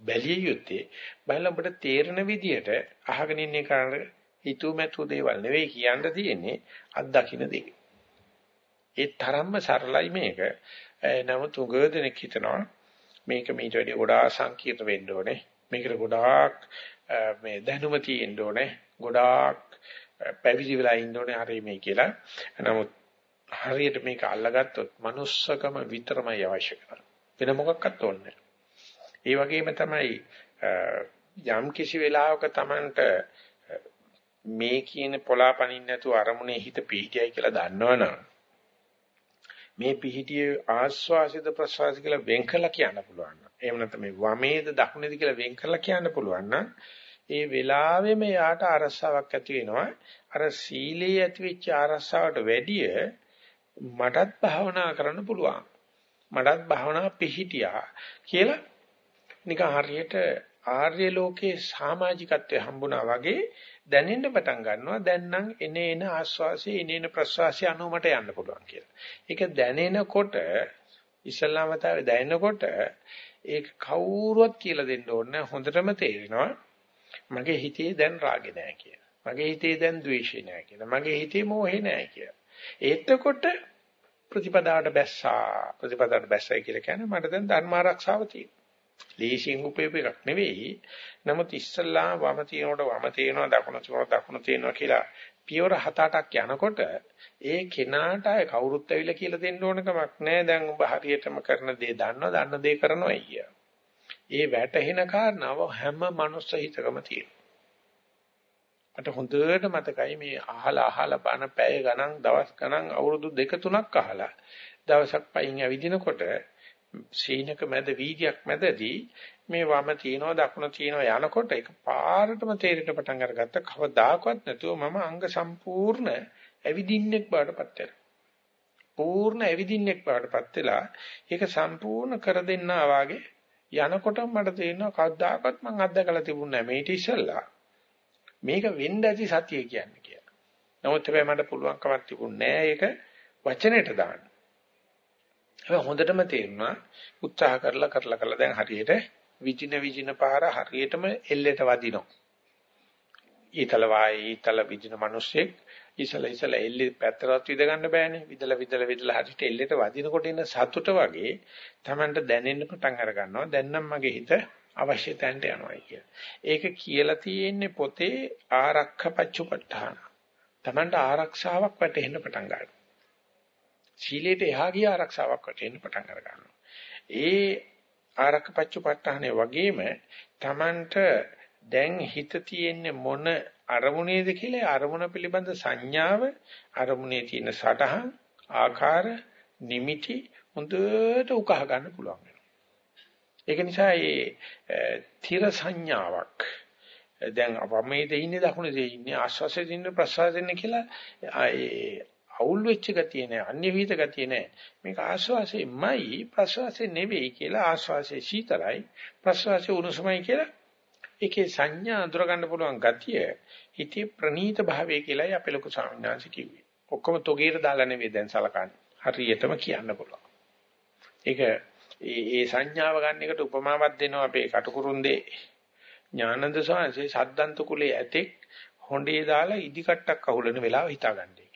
බැලිය යුත්තේ බලලා ඔබට තේරෙන විදියට අහගෙන ඉන්නේ කාරණා හිතුව මැතුව දේවල් නෙවෙයි කියන්න තියෙන්නේ අත්දකින්න දේ. ඒ තරම්ම සරලයි මේක. නමුත් උගදෙනෙක් හිතනවා මේක මීට වැඩිය ගොඩාක් සංකීර්ණ වෙන්න ඕනේ. මේකට ගොඩාක් මේ දැනුම තියෙන්න ඕනේ. ගොඩාක් පැවිදි වෙලා ඉන්න ඕනේ හරි මේ කියලා. නමුත් හරියට මේක අල්ලගත්තොත් manussකම විතරමයි අවශ්‍ය කරන්නේ. වෙන මොකක්වත් ඕනේ නැහැ. ඒ වගේම තමයි යම් කිසි වෙලාවක Tamanට මේ කියන පොලාපනින් නැතුව අරමුණේ හිත පිහිටියයි කියලා දන්නවනම් මේ පිහිටියේ ආස්වාසිත ප්‍රසවාස කියලා වෙන් කළා කියන්න පුළුවන්. එහෙම නැත්නම් මේ වමේද දකුණේද කියලා වෙන් කළා කියන්න පුළුවන් නම් ඒ වෙලාවෙම යාට අරසාවක් ඇති වෙනවා. අර සීලේ ඇතිවෙච්ච අරසාවට වැඩිය මටත් භාවනා කරන්න පුළුවන්. මටත් භාවනා පිහිටියා කියලා නිකන් හරියට ආර්ය ලෝකයේ සමාජිකත්වයේ හම්බුණා වගේ දැනෙන්න පටන් ගන්නවා දැන් නම් එනේ එන ආස්වාසිය එනේන ප්‍රස්වාසිය අනුමට යන්න පුළුවන් කියලා. ඒක දැනෙනකොට ඉස්ලාමතාවේ දැනෙනකොට ඒක කවුරුවත් කියලා දෙන්න ඕනේ හොඳටම තේරෙනවා. මගේ හිතේ දැන් රාගේ නැහැ කියලා. මගේ හිතේ දැන් ද්වේෂේ නැහැ කියලා. මගේ හිතේ මෝහේ නැහැ කියලා. එතකොට ප්‍රතිපදාවට බැස්සා ප්‍රතිපදාවට බැස්සයි කියලා කියන්නේ මට දැන් ධර්ම ආරක්ෂාව තියෙනවා. ලේසියෙන් උපයප එකක් නෙවෙයි. නමුත් ඉස්සල්ලා වම තියනකොට වම තියනවා දකුණ තියනකොට දකුණ තියනවා කියලා පියවර හත අටක් යනකොට ඒ කෙනාට අය කවුරුත් ඇවිල්ලා කියලා දෙන්න ඕන කමක් නැහැ. දැන් ඔබ හරියටම කරන දේ දන්නවා, දන්න දේ කරනවා අයියා. ඒ වැටහෙන කාරණාව හැම මනුස්ස හිතකම තියෙනවා. මට හොඳට මතකයි මේ අහලා අහලා බන පැය ගණන් දවස් ගණන් අවුරුදු දෙක තුනක් අහලා දවසක් පයින් ඇවිදිනකොට සීනක මැද වීදියක් මැදදී මේ වම තියනවා දකුණ තියනවා යනකොට ඒක පාරටම තේරෙන්න පටන් අරගත්ත කවදාකවත් නැතුව මම අංග සම්පූර්ණ ඇවිදින්නෙක් බාටපත් වෙනවා. පූර්ණ ඇවිදින්නෙක් බාටපත් වෙලා ඒක සම්පූර්ණ කර දෙන්නා වාගේ යනකොට මට තේරෙනවා කවදාකවත් මම අත්දකලා තිබුණේ නැහැ මේටි ඉස්සල්ලා. මේක වෙන්න ඇති සතිය කියන්නේ කියලා. නමුත් හැබැයි මට පුළුවන්කමක් තිබුණේ නැහැ ඒක වචනෙට දාන්න. හැබැයි හොඳටම තේරුණා උත්සාහ කරලා කරලා කරලා දැන් හරියට විචින විචින පාර හරියටම එල්ලේට වදිනවා. ඊතල වායි ඊතල විචින මිනිස්සෙක් ඉසල ඉසල එල්ලේ පැත්තරවත් විද ගන්න බෑනේ. විදලා විදලා විදලා හරියට එල්ලේට වදිනකොට ඉන්න සතුට වගේ Tamanට දැනෙන්න පටන් අර ගන්නවා. දැන් නම් මගේ හිත අවශ්‍ය තැනට යනවා කියලා. ඒක කියලා තියෙන්නේ පොතේ ආරක්ෂපච්චුපට්ඨාන. Tamanට ආරක්ෂාවක් වැටෙන්න පටන් ගන්නවා. සීලයට එහා ගිය ආරක්ෂාවක් වැටෙන්න පටන් අර ගන්නවා. ඒ ආරක්ෂපච්චුපට්ඨානේ වගේම Tamanට දැන් හිත තියෙන්නේ මොන අරමුණේද කියලා අරමුණ පිළිබඳ සංඥාව අරමුණේ තියෙන සටහන් ආකාර නිමිටි හොඳට උකහා ගන්න පුළුවන් වෙනවා. ඒක නිසා මේ තිර සංඥාවක් දැන් වමේද ඉන්නේ දකුණේද ඉන්නේ ආශ්වාසයේ ඉන්නේ ප්‍රශ්වාසයේ ඉන්නේ කියලා ඒ අවුල් වෙච්ච ගතිය නෑ අන්‍ය විහිද ගතිය නෑ මේක ආශ්වාසයේමයි ප්‍රශ්වාසයේ නෙවෙයි කියලා ආශ්වාසයේ සීතලයි ප්‍රශ්වාසයේ උණුසුමයි කියලා ඒකේ සංඥා අඳුර ගන්න පුළුවන් ගතිය හිතේ ප්‍රනීත භාවය කියලායි අපේ ලොකු ස්වාමීන් වහන්සේ කිව්වේ. ඔක්කොම තොගේට දාලා නෙවෙයි දැන් සලකන්නේ. හරියටම කියන්න පුළුවන්. ඒක ඒ ඒ සංඥාව ගන්න එකට උපමාවක් දෙනවා අපේ කටුකුරුන්දේ ඥානන්ද සෝන්සේ සද්දන්ත කුලයේ ඇතෙක් හොඬේ දාලා ඉදි කට්ටක් අහුලන වෙලාව හිතාගන්නේ.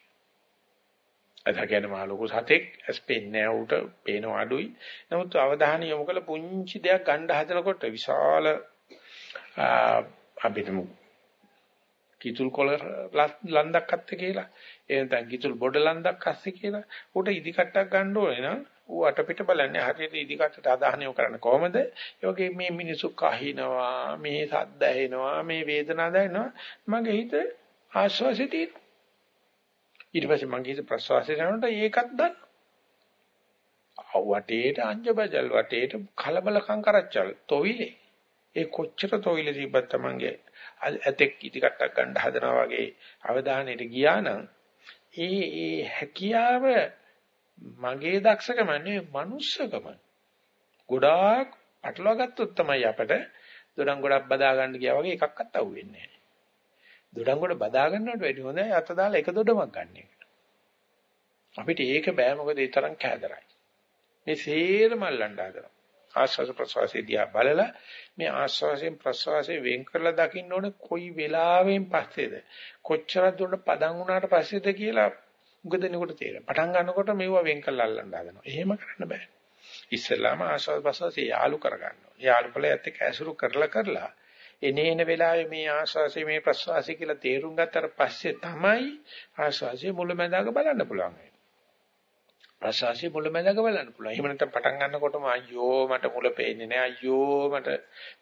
අද කියන්නේ මහ ලොකු සතෙක් ඇස් පෙන්නේ උට පේනව අඩුයි. නමුත් අවධානය යොමු කළ පුංචි දෙයක් ගන්න හදනකොට විශාල අපිට කිතුල් කොළ ලන්දක් අත්තේ කියලා එහෙනම් කිතුල් බොඩ ලන්දක් අස්සේ කියලා උට ඉදි කට්ටක් ගන්න ඕනේ නම් ඌ අටපිට බලන්නේ හරියට ඉදි කට්ටට අදහණය කරන්න කොහමද ඒ වගේ මේ මිනිසු කහිනවා මේ සද්ද ඇහෙනවා මේ වේදනාව දැනෙනවා මගේ හිත ආශ්වාසෙ තියෙන ඊට පස්සේ මගේ හිත ප්‍රශ්වාසය කරනකොට ඒකත් දන්න වටේට අංජබජල් වටේට කලබලකම් කරච්චල් තොවිලේ ඒ කොච්චර තොইল තිබ්බත් Tamange ඇතෙක් ඉදිකටක් ගන්න හදනවා වගේ අවධානයට ගියා නම් ඒ ඒ හැකියාව මගේ දක්ෂකම නෙවෙයි මනුස්සකම. ගොඩාක් අටලවා ගත්තොත් තමයි අපිට දොඩම් ගොඩක් බදා ගන්න ගියා වගේ එකක්වත් අහුවෙන්නේ නැහැ. දොඩම් ගොඩ බදා ගන්නවට වැඩිය හොඳයි අත දාලා එක දොඩමක් ගන්න එක. අපිට ඒක බෑ මොකද ඒ තරම් කෑදරයි. මේ සේරම අල්ලන්න හදනවා. ආස්වාද ප්‍රසවාසයේ දිහා බලලා මේ ආස්වාසයෙන් ප්‍රසවාසයෙන් වෙන් කරලා දකින්න ඕනේ කොයි වෙලාවෙන් පස්සේද කොච්චර දුරට පදන් වුණාට පස්සේද කියලා උගදෙනකොට තේරෙනවා. පටන් ගන්නකොට මේවා වෙන් කරලා අල්ලන්න හදනවා. එහෙම කරන්න බෑ. ඉස්සෙල්ලාම ආස්වාද ප්‍රසවාසය යාලු කරගන්න ඕනේ. යාලු ඵලයත් එක්ක ඇසුරු කරලා කරලා එනේන වෙලාවේ මේ ආස්වාසය මේ ප්‍රසවාසය කියලා තේරුම් ගත්තට පස්සේ තමයි ආස්වාසය මුලැමැදාක බලන්න පුළුවන්. ප්‍රසවාසයේ මුලැමැදක බලන්න පුළුවන්. එහෙම නැත්නම් පටන් ගන්නකොටම අයියෝ මට මුල පේන්නේ නැහැ. අයියෝ මට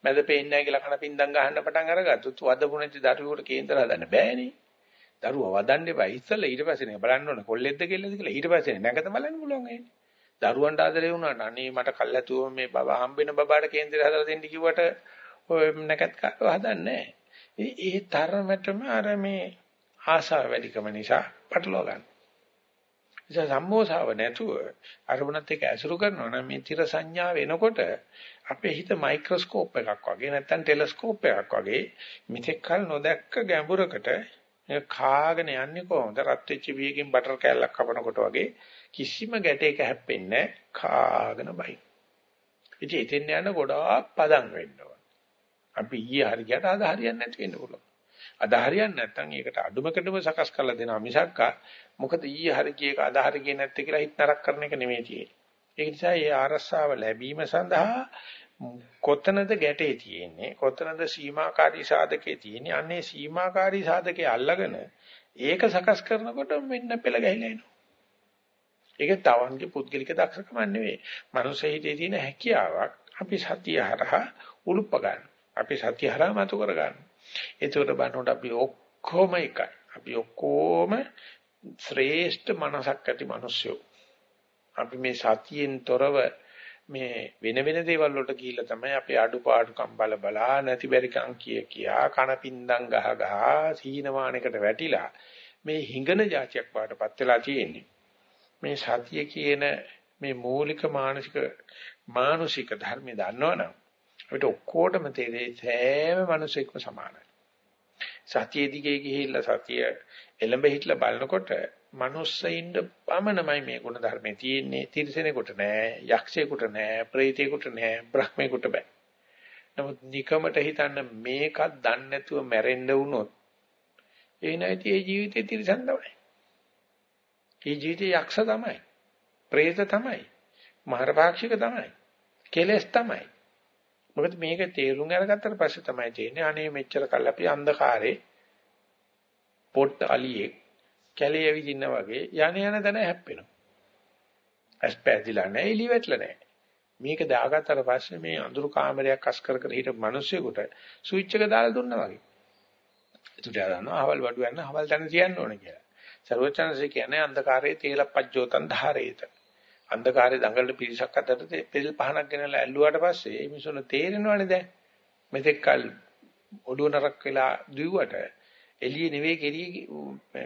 මැද පේන්නේ නැහැ කියලා කන පින්දම් ගහන්න පටන් අරගත්තොත් වදපු නැති දරුවෙකුට කේන්දර හදන්න බෑනේ. දරුවා වදන්න එපා. ඉස්සෙල්ලා ඊට පස්සේ නේ බලන්න ඕනේ කොල්ලෙක්ද කියලාද කියලා. ඊට පස්සේ නැගත බලන්න පුළුවන් එන්නේ. දරුවන්ට ආදරේ වුණාට අනේ මට කල්ැතුව මේ බබා හම්බෙන බබාට කේන්දර හදලා දෙන්න කිව්වට ඔය නැකත් කාව හදන්නේ නැහැ. ඒ තරමටම අර මේ ආසාව වැඩිකම නිසා පටලවා ගන්න. නිසා සම්මෝසාව නැතුව අරමුණත් එක්ක ඇසුරු කරනවා නම් මේ තිර සංඥා වෙනකොට අපේ හිත මයික්‍රොස්කෝප් එකක් වගේ නැත්නම් ටෙලස්කෝප් එකක් වගේ මෙතෙක් කල නොදැක්ක ගැඹුරකට කාගෙන යන්නේ කොහොමද රත් වෙච්ච වියකින් බටර් කෑල්ලක් කපනකොට වගේ කිසිම ගැටයක හැප්පෙන්නේ කාගෙන බයි. ඉතින් එතෙන් යන ගොඩාක් පදම් වෙන්න ඕන. අපි ඊයේ හරියට අද හරියන්නේ නැති වෙන්න පුළුවන්. අද හරියන්නේ නැත්නම් ඒකට අඩුමකටම සකස් කරලා දෙනවා මිසක් මොකද ඊයේ හරි කීයක අද හරි කියේ නැත්තේ කියලා හිත නරක කරන එක නෙමෙයි තියෙන්නේ. ඒ නිසා මේ ආරස්සාව ලැබීම සඳහා කොතනද ගැටේ තියෙන්නේ කොතනද සීමාකාරී සාධකේ තියෙන්නේ අන්නේ සීමාකාරී සාධකේ අල්ලගෙන ඒක සකස් කරනකොට මෙන්න පෙළ ගැහිලා එනවා. ඒක තවන්ගේ පුද්ගලික දක්ෂකම නෙවෙයි. මනුස්ස හිතේ තියෙන හැකියාවක් අපි සතිය හරහා උලුප්ප ගන්න. අපි සතිය හරහා මතු කර ගන්න. ඒකට බලනකොට අපි ඔක්කොම එකයි. අපි ඔක්කොම ශ්‍රේෂ්ඨ මනසක් ඇති මිනිස්සු. අපි මේ සතියෙන් තොරව මේ වෙන වෙන දේවල් වලට ගිහිල්ලා තමයි අපේ අඩුපාඩුකම් බල බලා නැති බැරිකම් කිය කියා කන පින්දම් ගහ ගහ සීනමානයකට වැටිලා මේ හිඟන જાතියක් බාටපත් වෙලා තියෙන්නේ. මේ සතිය කියන මේ මූලික මානසික මානසික ධර්මය දන්නවනම් අපිට ඔක්කොටම තේරෙයි සෑම මිනිසෙක්ම සමානයි. සතිය දිගේ ගිහිල්ලා සතිය එළඹ හිටලා බලනකොට මනුස්සයින්ද පමණමයි මේ ගුණ ධර්මයේ තියෙන්නේ තිරිසනෙකුට නෑ යක්ෂයෙකුට නෑ ප්‍රේතයෙකුට නෑ බ්‍රහ්මයෙකුට බෑ නමුත් නිකමට හිතන්න මේකත් දන්නේ නැතුව මැරෙන්න වුණොත් ඒ නැති ඒ ජීවිතේ තිරසන් තමයි. ඒ ජීවිතේ යක්ෂ තමයි. പ്രേත තමයි. මහරපාක්ෂික තමයි. කෙලස් තමයි. මොකද මේක තේරුම් අරගත්තට පස්සේ තමයි තේරෙන්නේ අනේ මෙච්චර කල් අපි අන්ධකාරේ පොට්ට අලියේ කැලේ ඇවිදින්න වගේ යන යන දන හැප්පෙනවා. ඇස් පැදිලා නැහැ එලි වැටලා නැහැ. මේක දාගත්තට පස්සේ මේ අඳුරු කාමරයක් අස් කර කර හිටපු මිනිස්සුෙකුට ස්විච් එක දාලා දුන්නා වගේ. ඒකට යනවා අවල් වඩු යන අවල් තැන තියන්න ඕනේ කියලා. සර්වචනසේ කියන්නේ අන්ධකාරයේ තේලප්පජ්ජෝතන් ධාරේත. අන්ධකාරයේ දඟලන පිරිසක් අතරට තෙල් පහනක් ගෙනලා ඇල්ලුවාට පස්සේ මේ මිනිසුන් තේරෙනවනේ දැන්. මෙතෙක් කල් ඔළුව නරක් වෙලා දුවුවට එළිය නෙවෙයි කෙරිය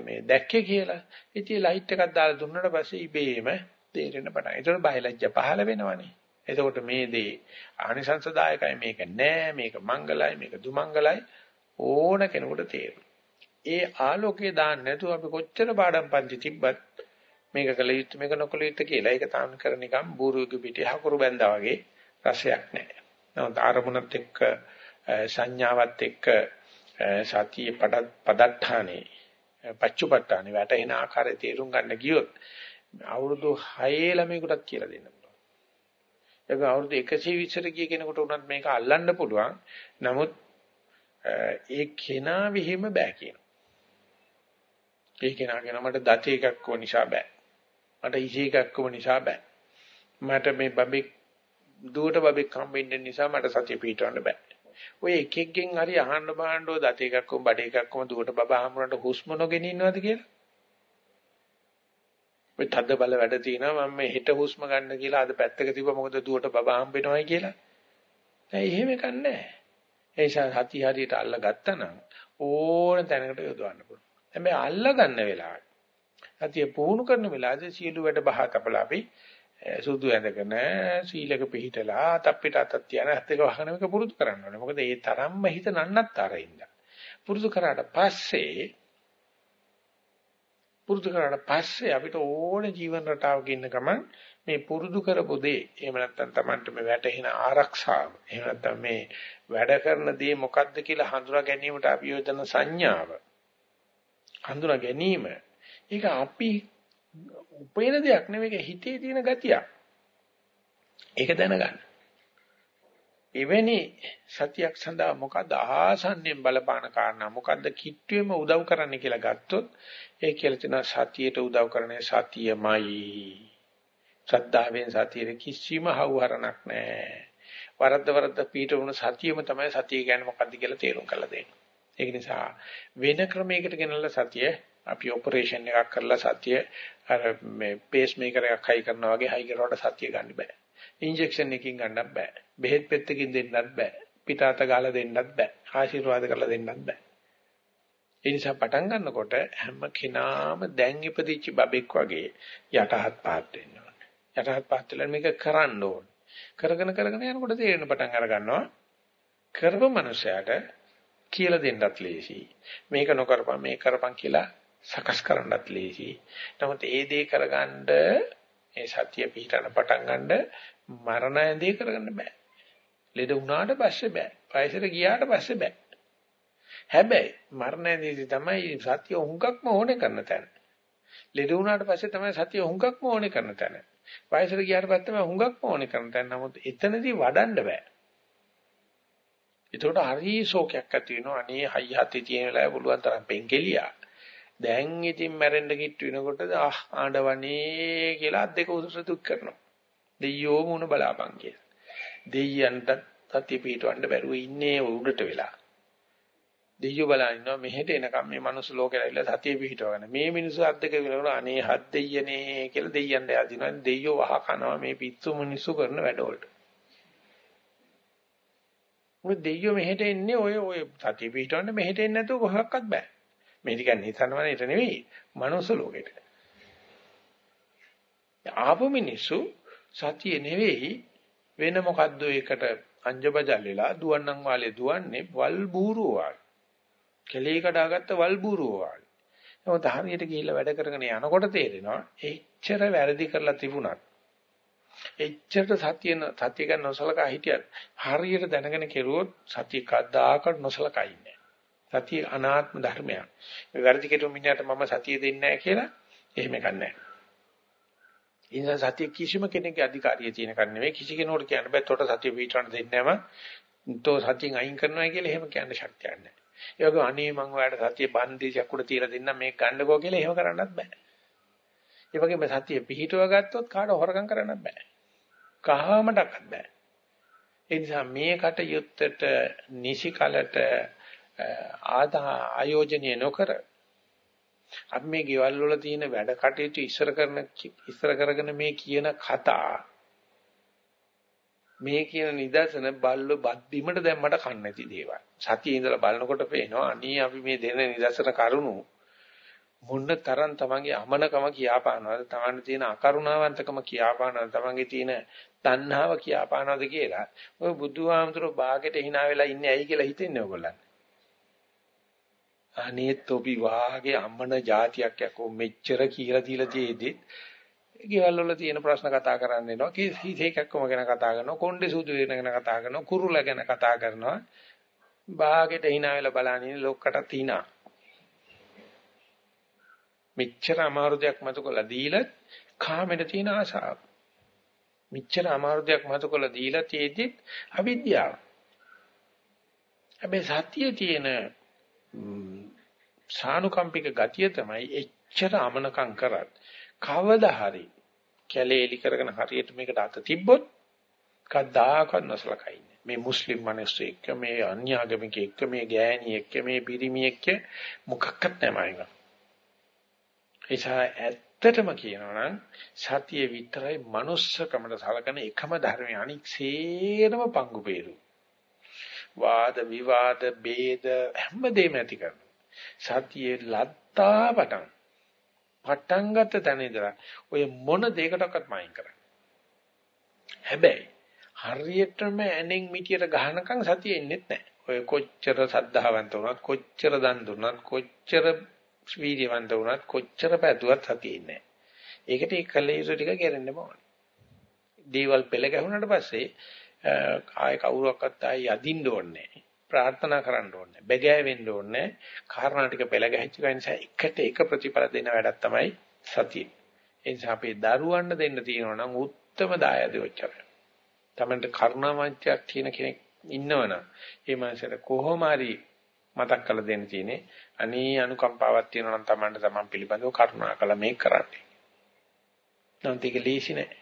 මේ දැක්කේ කියලා. ඉතින් ලයිට් එකක් දාලා දුන්නාට පස්සේ ඉබේම තේරෙන්න පටන්. ඒතකොට බයලජ්ජ පහළ වෙනවනේ. එතකොට මේ දේ ආනිසංසදායකයි මේක නෑ මේක මංගලයි මේක දුමංගලයි ඕන කෙනෙකුට තේරෙනවා. ඒ ආලෝකයේ දාන්න නැතුව අපි කොච්චර පාඩම් පන්ති තිබ්බත් මේක කළ යුත්තේ මේක නොකළ යුත්තේ කියලා ඒක තාම කර නිකම් බూరుවක පිටේ හකුරු බැඳා වගේ රසයක් නැහැ. නමුත් ආරමුණත් එක්ක සංඥාවත් එක්ක සතිය පදත්තානේ පච්චුපට්ඨානේ වැටෙන ආකාරය තේරුම් ගන්න ගියොත් අවුරුදු 6 ළමයෙකුටත් කියලා දෙන්න පුළුවන්. ඒක අවුරුදු 120ට ගිය කෙනෙකුට උනත් මේක අල්ලන්න පුළුවන්. නමුත් ඒ කෙනා විහිම බෑ කියනවා. ඒ කෙනා කියන මට දත එකක් කො නිසා බෑ. මට ඉසි එකක් කො නිසා බෑ. මට මේ බබෙක් දුවට බබෙක් හම්බෙන්න නිසා මට සතිය පිටවන්න බෑ. ඔය එක එකෙන් හරි අහන්න බහන්නෝ දත එකක් කො බඩ එකක් කොම දුවට බබා හම්බුනට හුස්ම නොගෙන ඉන්නවද කියලා? ඔය තද්ද බල වැඩ තියෙනවා මම මේ හෙට හුස්ම ගන්න කියලා අද පැත්තක තිබ්බ මොකද දුවට බබා හම්බ වෙනවයි කියලා. නෑ එහෙම එකක් නෑ. ඒ නිසා සතිය හරියට අල්ල ගත්තා නම් ඕන තැනකට යොදවන්න පුළුවන්. හැබැයි අල්ල ගන්න වෙලාවට සතිය පුහුණු කරන වෙලාවදී සියලු වැඩ බහ කපලා අපි සුදු ඇඳගෙන සීලක පිළිහිටලා තප්පිට අතක් තියන ඇත්ත එක වහන එක පුරුදු කරන්න ඕනේ. මොකද ඒ තරම්ම හිත නන්නත් අරින්න. පුරුදු කරාට පස්සේ පුරුදු කරාට පස්සේ අපිට ඕනේ ජීවන රටාවක ඉන්න ගමන් මේ පුරුදු කරපු දේ එහෙම නැත්නම් Tamanට මේ වැටෙන ආරක්ෂාව එහෙම නැත්නම් මේ වැඩ කරන දේ මොකක්ද කියලා හඳුනා ගැනීමට අපි යොදන සංඥාව හඳුනා ගැනීම ඒක අපි උපේන දෙයක් නෙවෙයි හිතේ තියෙන ගතියක්. ඒක දැනගන්න. එවැනි සතියක් සඳහා මොකද ආසන්නෙන් බලපාන කාරණා? මොකද්ද කිට්ටුවෙම උදව් කරන්න කියලා ගත්තොත් ඒ කියලා තියෙන සතියට උදව් කරන්නේ සතියමයි. ශ්‍රද්ධාවෙන් සතියේ කිසිම හවුහරණක් නැහැ. වරද්ද වරද්ද පීඨ වුණ සතියම තමයි සතිය කියන්නේ මොකද්ද කියලා තේරුම් කරලා දෙන්නේ. ඒක නිසා වෙන ක්‍රමයකට ගෙනල්ලා සතිය අපි ඔපරේෂන් එකක් කරලා සතිය අර මේ පේස් මේකර් එකක් හයි කරනවා වගේ හයි කරනකොට සතිය ගන්න බෑ ඉන්ජෙක්ෂන් එකකින් ගන්නත් බෑ. බෙහෙත් පෙත්තකින් දෙන්නත් බෑ. පිටාත ගාලා දෙන්නත් බෑ. ආශිර්වාද කරලා දෙන්නත් බෑ. ඒ නිසා පටන් ගන්නකොට හැම කෙනාම දැන් ඉපදිච්ච බබෙක් වගේ යටහත් පාත් වෙන්න ඕනේ. යටහත් පාත් වෙලා මේක කරන්න ඕනේ. කරගෙන කරගෙන යනකොට තේරෙන පටන් අර ගන්නවා. කරපු මනුස්සයාට කියලා දෙන්නත් ලේසි. මේක නොකරපන් මේක කරපන් කියලා සකස් කරන්නත් ලේසි. නමුත් ඒ දේ කරගන්න මේ සතිය පිටරන පටන් ගන්න මරණ ඇඳේ කරගන්න බෑ. ලෙඩ වුණාට පස්සේ බෑ. වයසට ගියාට පස්සේ බෑ. හැබැයි මරණ ඇඳේදී තමයි සතිය හුඟක්ම ඕනේ කරන තැන. ලෙඩ වුණාට පස්සේ තමයි සතිය හුඟක්ම ඕනේ කරන තැන. වයසට ගියාට පස්සේ තමයි හුඟක්ම ඕනේ කරන තැන. නමුත් එතනදී වඩන්න බෑ. ඒකට හරි ශෝකයක් ඇති වෙනවා. අනේ හයි හතේ තියෙන වෙලාව පුළුවන් තරම් පෙන්කෙලියා. දැන් ඉතින් මැරෙන්න කිට්ටු වෙනකොට ආ ආඬවනේ කියලා අත් දෙක උසට දුක් කරනවා. දෙයියෝ මුණ බලාපන් කියලා. දෙයියන්ට සතිය පිටවන්න බැරුව ඉන්නේ උඩට වෙලා. දෙයියෝ බලන ඉන්නවා මෙහෙට එනකම් මේ මනුස්ස ලෝකෙට ඇවිල්ලා සතිය පිටවගෙන මේ මිනිස්සු අද්දක වෙනකොට අනේ හත් දෙයියනේ කියලා දෙයියන්ට යදිනවා. දෙයියෝ වහ කනවා මේ පිස්සු මිනිස්සු කරන වැඩවලට. මොකද දෙයියෝ මෙහෙට එන්නේ ඔය ඔය සතිය පිටවන්න මෙහෙට එන්නේ නැතුව කොහොක්වත් බෑ. මේ ටික නිසනවනේට නෙවෙයි මනුස්ස ලෝකෙට. ආපු මිනිස්සු සතිය නෙවෙයි වෙන මොකද්ද ඒකට අංජබජල් වෙලා දුවන්නම් වාලේ දුවන්නේ වල් බූරුව වගේ. කෙලේ කඩාගත්ත වල් බූරුව වගේ. නමුත් හරියට ගිහිල්ලා වැඩ කරගෙන යනකොට තේරෙනවා එච්චර වැරදි කරලා තිබුණත් එච්චරට සතිය සතිය ගන්න නොසලකා හිටියත් හරියට දැනගෙන කෙරුවොත් සතිය කද්දාකට නොසලකා ඉන්නේ. සතිය අනාත්ම ධර්මයක්. මේ වැරදි කෙරුව මිනිහට මම සතිය දෙන්නේ නැහැ කියලා එහෙම ගන්නෑ. ඒ නිසා සතිය කිසිම කෙනෙක්ගේ අධිකාරිය තියෙන කන්නේ නෙවෙයි කිසි කෙනෙකුට කියන්න බෑ තොට සතිය පිටවන්න දෙන්නේ නැම තෝ සතියෙන් අයින් කරනවා කියලා එහෙම කියන්න ශක්තියක් නැහැ. ඒ වගේ අනේ මං ඔයාලට සතිය බන්දියක් උඩ තියලා දෙන්නම් මේක ගන්නකෝ කියලා එහෙම කරන්නත් බෑ. ඒ වගේම සතිය පිහිටව ගත්තොත් කාට හොරගම් කරන්නත් බෑ. කහමඩක්වත් බෑ. ඒ නිසා මේ කටයුත්තට නිසි කලට ආදා ආයෝජනය නොකර අපි මේ ගෙවල් වල තියෙන වැඩ කටයුතු ඉස්සර කරන ඉස්සර කරගෙන මේ කියන කතා මේ කියන නිදර්ශන බල්ලෝ බත් බිමට දැම්මට කන්නේ නැති දේවල්. සතියේ ඉඳලා බලනකොට පේනවා අනී අපි මේ දෙන නිදර්ශන කරුණු මොන්න තරම් තමන්ගේ අමනකම කියාපානවද? තමන්ගේ තියෙන අකරුණාවන්තකම කියාපානවද? තමන්ගේ තියෙන තණ්හාව කියාපානවද කියලා. ඔය බුදුහාමුදුරුවෝ ਬਾගෙට hina වෙලා ඉන්නේ ඇයි කියලා හිතෙන්නේ ඔයගොල්ලන්? අනේ තොපි වාගේ අම්මන જાතියක් යකෝ මෙච්චර කියලා දීලා තියේදී ගෙවල් වල තියෙන ප්‍රශ්න කතා කරන්න එනවා. කීසේකක්කම ගැන කතා කරනවා. කොණ්ඩේ සුදු වෙන ගැන කතා කරනවා. කුරුල ගැන කතා කරනවා. බාගෙට hina වෙලා බලන්නේ ලොක්කටත් hina මෙච්චර අමාරු දෙයක් මතු කළා දීලා කාමෙට තියෙන ආසාව මෙච්චර අමාරු දෙයක් මතු කළා දීලා තියෙද්දි අවිද්‍යාව. හැබැයි සතියේ තියෙන සානුකම්පික ගතිය තමයි එච්චර අමනකම් කරත් කවදා හරි කැලේලි කරගෙන හරියට මේකට අත තිබ්බොත් කද්දාකවත් නොසලකයි. මේ මුස්ලිම් මිනිස්සු එක්ක මේ අන්‍යාගමික එක්ක මේ ගෑණි එක්ක මේ පිරිමි එක්ක මොකක්වත් නැහැ ඒසා ඇත්තටම කියනවා නම් සතිය විතරයි manussකමට සලකන එකම ධර්මය. අනික් සේරම පංගු peeru වාද විවාද ભેද හැමදේම ඇති කරනවා. සතියේ ලත්තා පටන් පටන් ගත්ත තැන ඉඳලා ඔය මොන දෙයකටවත් මයින් කරන්නේ. හැබැයි හරියටම ඇනෙන් මිටියට ගහනකම් සතිය එන්නේ නැහැ. ඔය කොච්චර සද්ධාවන්ත වුණත් කොච්චර දන් දුන්නත් කොච්චර වීර්යවන්ත වුණත් කොච්චර පැතුවත් සතිය ඉන්නේ නැහැ. ඒකට ඒ කලේ යුතු ටික කෙරෙන්න ඕනේ. දේවල් පෙළ ගැහුණාට පස්සේ ආයේ කවුරක්වත් ආයේ යදින්න ඕනේ ප්‍රාර්ථනා කරන්න ඕනේ බැගෑ වෙන්න ඕනේ කාරණා ටික පෙළ ගැහිච්ච නිසා එකට එක ප්‍රතිඵල දෙන වැඩක් තමයි සතිය ඒ නිසා අපේ දරුවන්ට දෙන්න තියෙනවා නම් උත්තරම දායද ඔච්චරයි තමන්ට කරුණාවන්තයක් කියන කෙනෙක් ඉන්නවනම් ඒ මනසට කොහොම හරි මතක් කරලා දෙන්න තියෙන්නේ අනේ අනුකම්පාවක් තියෙනවා නම් තමන්ට තමන් පිළිබඳව කරුණා කළ මේක කරන්නේ. නම් ඒක ලීසි නෑ.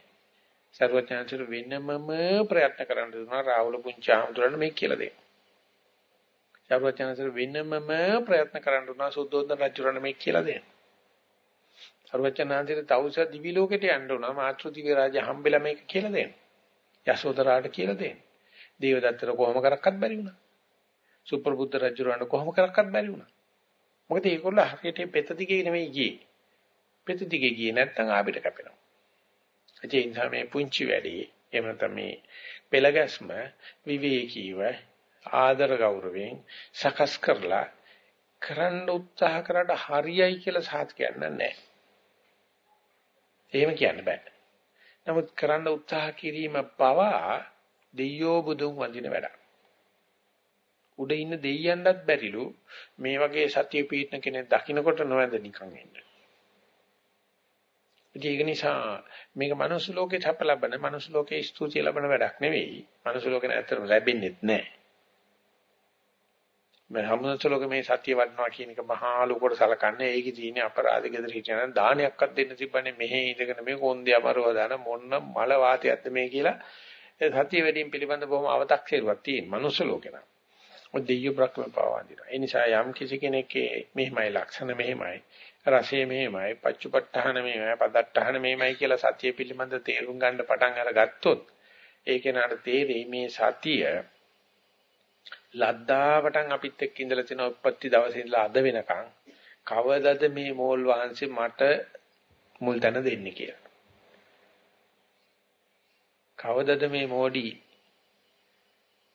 සර්වඥාන්සර වෙනමම ප්‍රයත්න කරන්න දුන්නා රාහුල පුංචි ආමතුරන්න මේක කියලා දෙන්න. සර්වඥාන්සර වෙනමම ප්‍රයත්න කරන්න දුන්නා සුද්ධෝදන රජුරන්න මේක කියලා දෙන්න. සර්වඥාන්සර තවුස දිවි ලෝකෙට යන්න උනා මාතෘ දිව්‍ය රාජ්‍ය හම්බෙලා මේක කියලා දෙන්න. යසෝදරාට කියලා දෙන්න. දේවදත්තට කොහොම කරක්වත් බැරි වුණා. සුප්‍රබුද්ධ රජුරන්න කොහොම කරක්වත් බැරි වුණා. මොකද ඒගොල්ලෝ හරියට පෙත දිගේ නෙමෙයි ගියේ. පෙත දිගේ ගියේ නැත්නම් ආපිට කැපෙනවා. ඒ නිසා මේ පුංචි වැඩි එහෙම නැත්නම් මේ පෙළගැස්ම විවේකීව ආදර ගෞරවයෙන් සකස් කරලා කරන්න උත්සාහ කරාට හරියයි කියලා සාත් කියන්න නැහැ. එහෙම කියන්න බෑ. නමුත් කරන්න උත්සාහ කිරීම පවා දෙයියෝ බුදුන් වඳින වැඩක්. උඩ ඉන්න දෙයියන්වත් බැරිලු මේ වගේ සත්‍ය පීඨන කෙනෙක් දකින්නකොට නොවැඳ නිකන් එන්න. ඒක නිසා මේක මනුස්ස ලෝකේ සැප ලබන මනුස්ස ලෝකේ ස්තුතිය ලබන වැඩක් නෙවෙයි. මනුස්ස ලෝකේ ඇත්තටම ලැබෙන්නේ නැහැ. මේ හැමෝටම ලෝකේ මේ සත්‍ය වඩනවා කියන එක මහා ලෝකවට සලකන්නේ ඒකේ තියෙන අපරාධ ගෙදර හිටියනම් දානයක්වත් දෙන්න තිබ්බනේ මෙහෙ ඉඳගෙන මේ කොන්දේ අමරව දාන මොන්න මල වාතයක්ද මේ කියලා සත්‍ය වැඩිම පිළිබඳ බොහොම අව탁සේරුවක් තියෙන මනුස්ස ලෝකේ නම්. ඔය දෙයිය බ්‍රහ්ම පාවන්දිනවා. ඒ නිසා යම් කිසි කෙනෙක්ගේ මෙහිමයි ලක්ෂණ මෙහිමයි රසය මෙහෙමයි, පච්චුපට්ඨාන මෙහෙමයි, පදට්ඨාන මෙහෙමයි කියලා සතිය පිළිබඳ තේරුම් ගන්න පටන් අරගත්තොත් ඒ කෙනාට තේරෙයි මේ සතිය ලද්දාවටන් අපිත් එක්ක ඉඳලා තියෙන උපත්ති දවසේ ඉඳලා අද වෙනකන් කවදද මේ මෝල් වහන්සේ මට මුල් තැන දෙන්නේ කියලා. කවදද මේ මෝඩි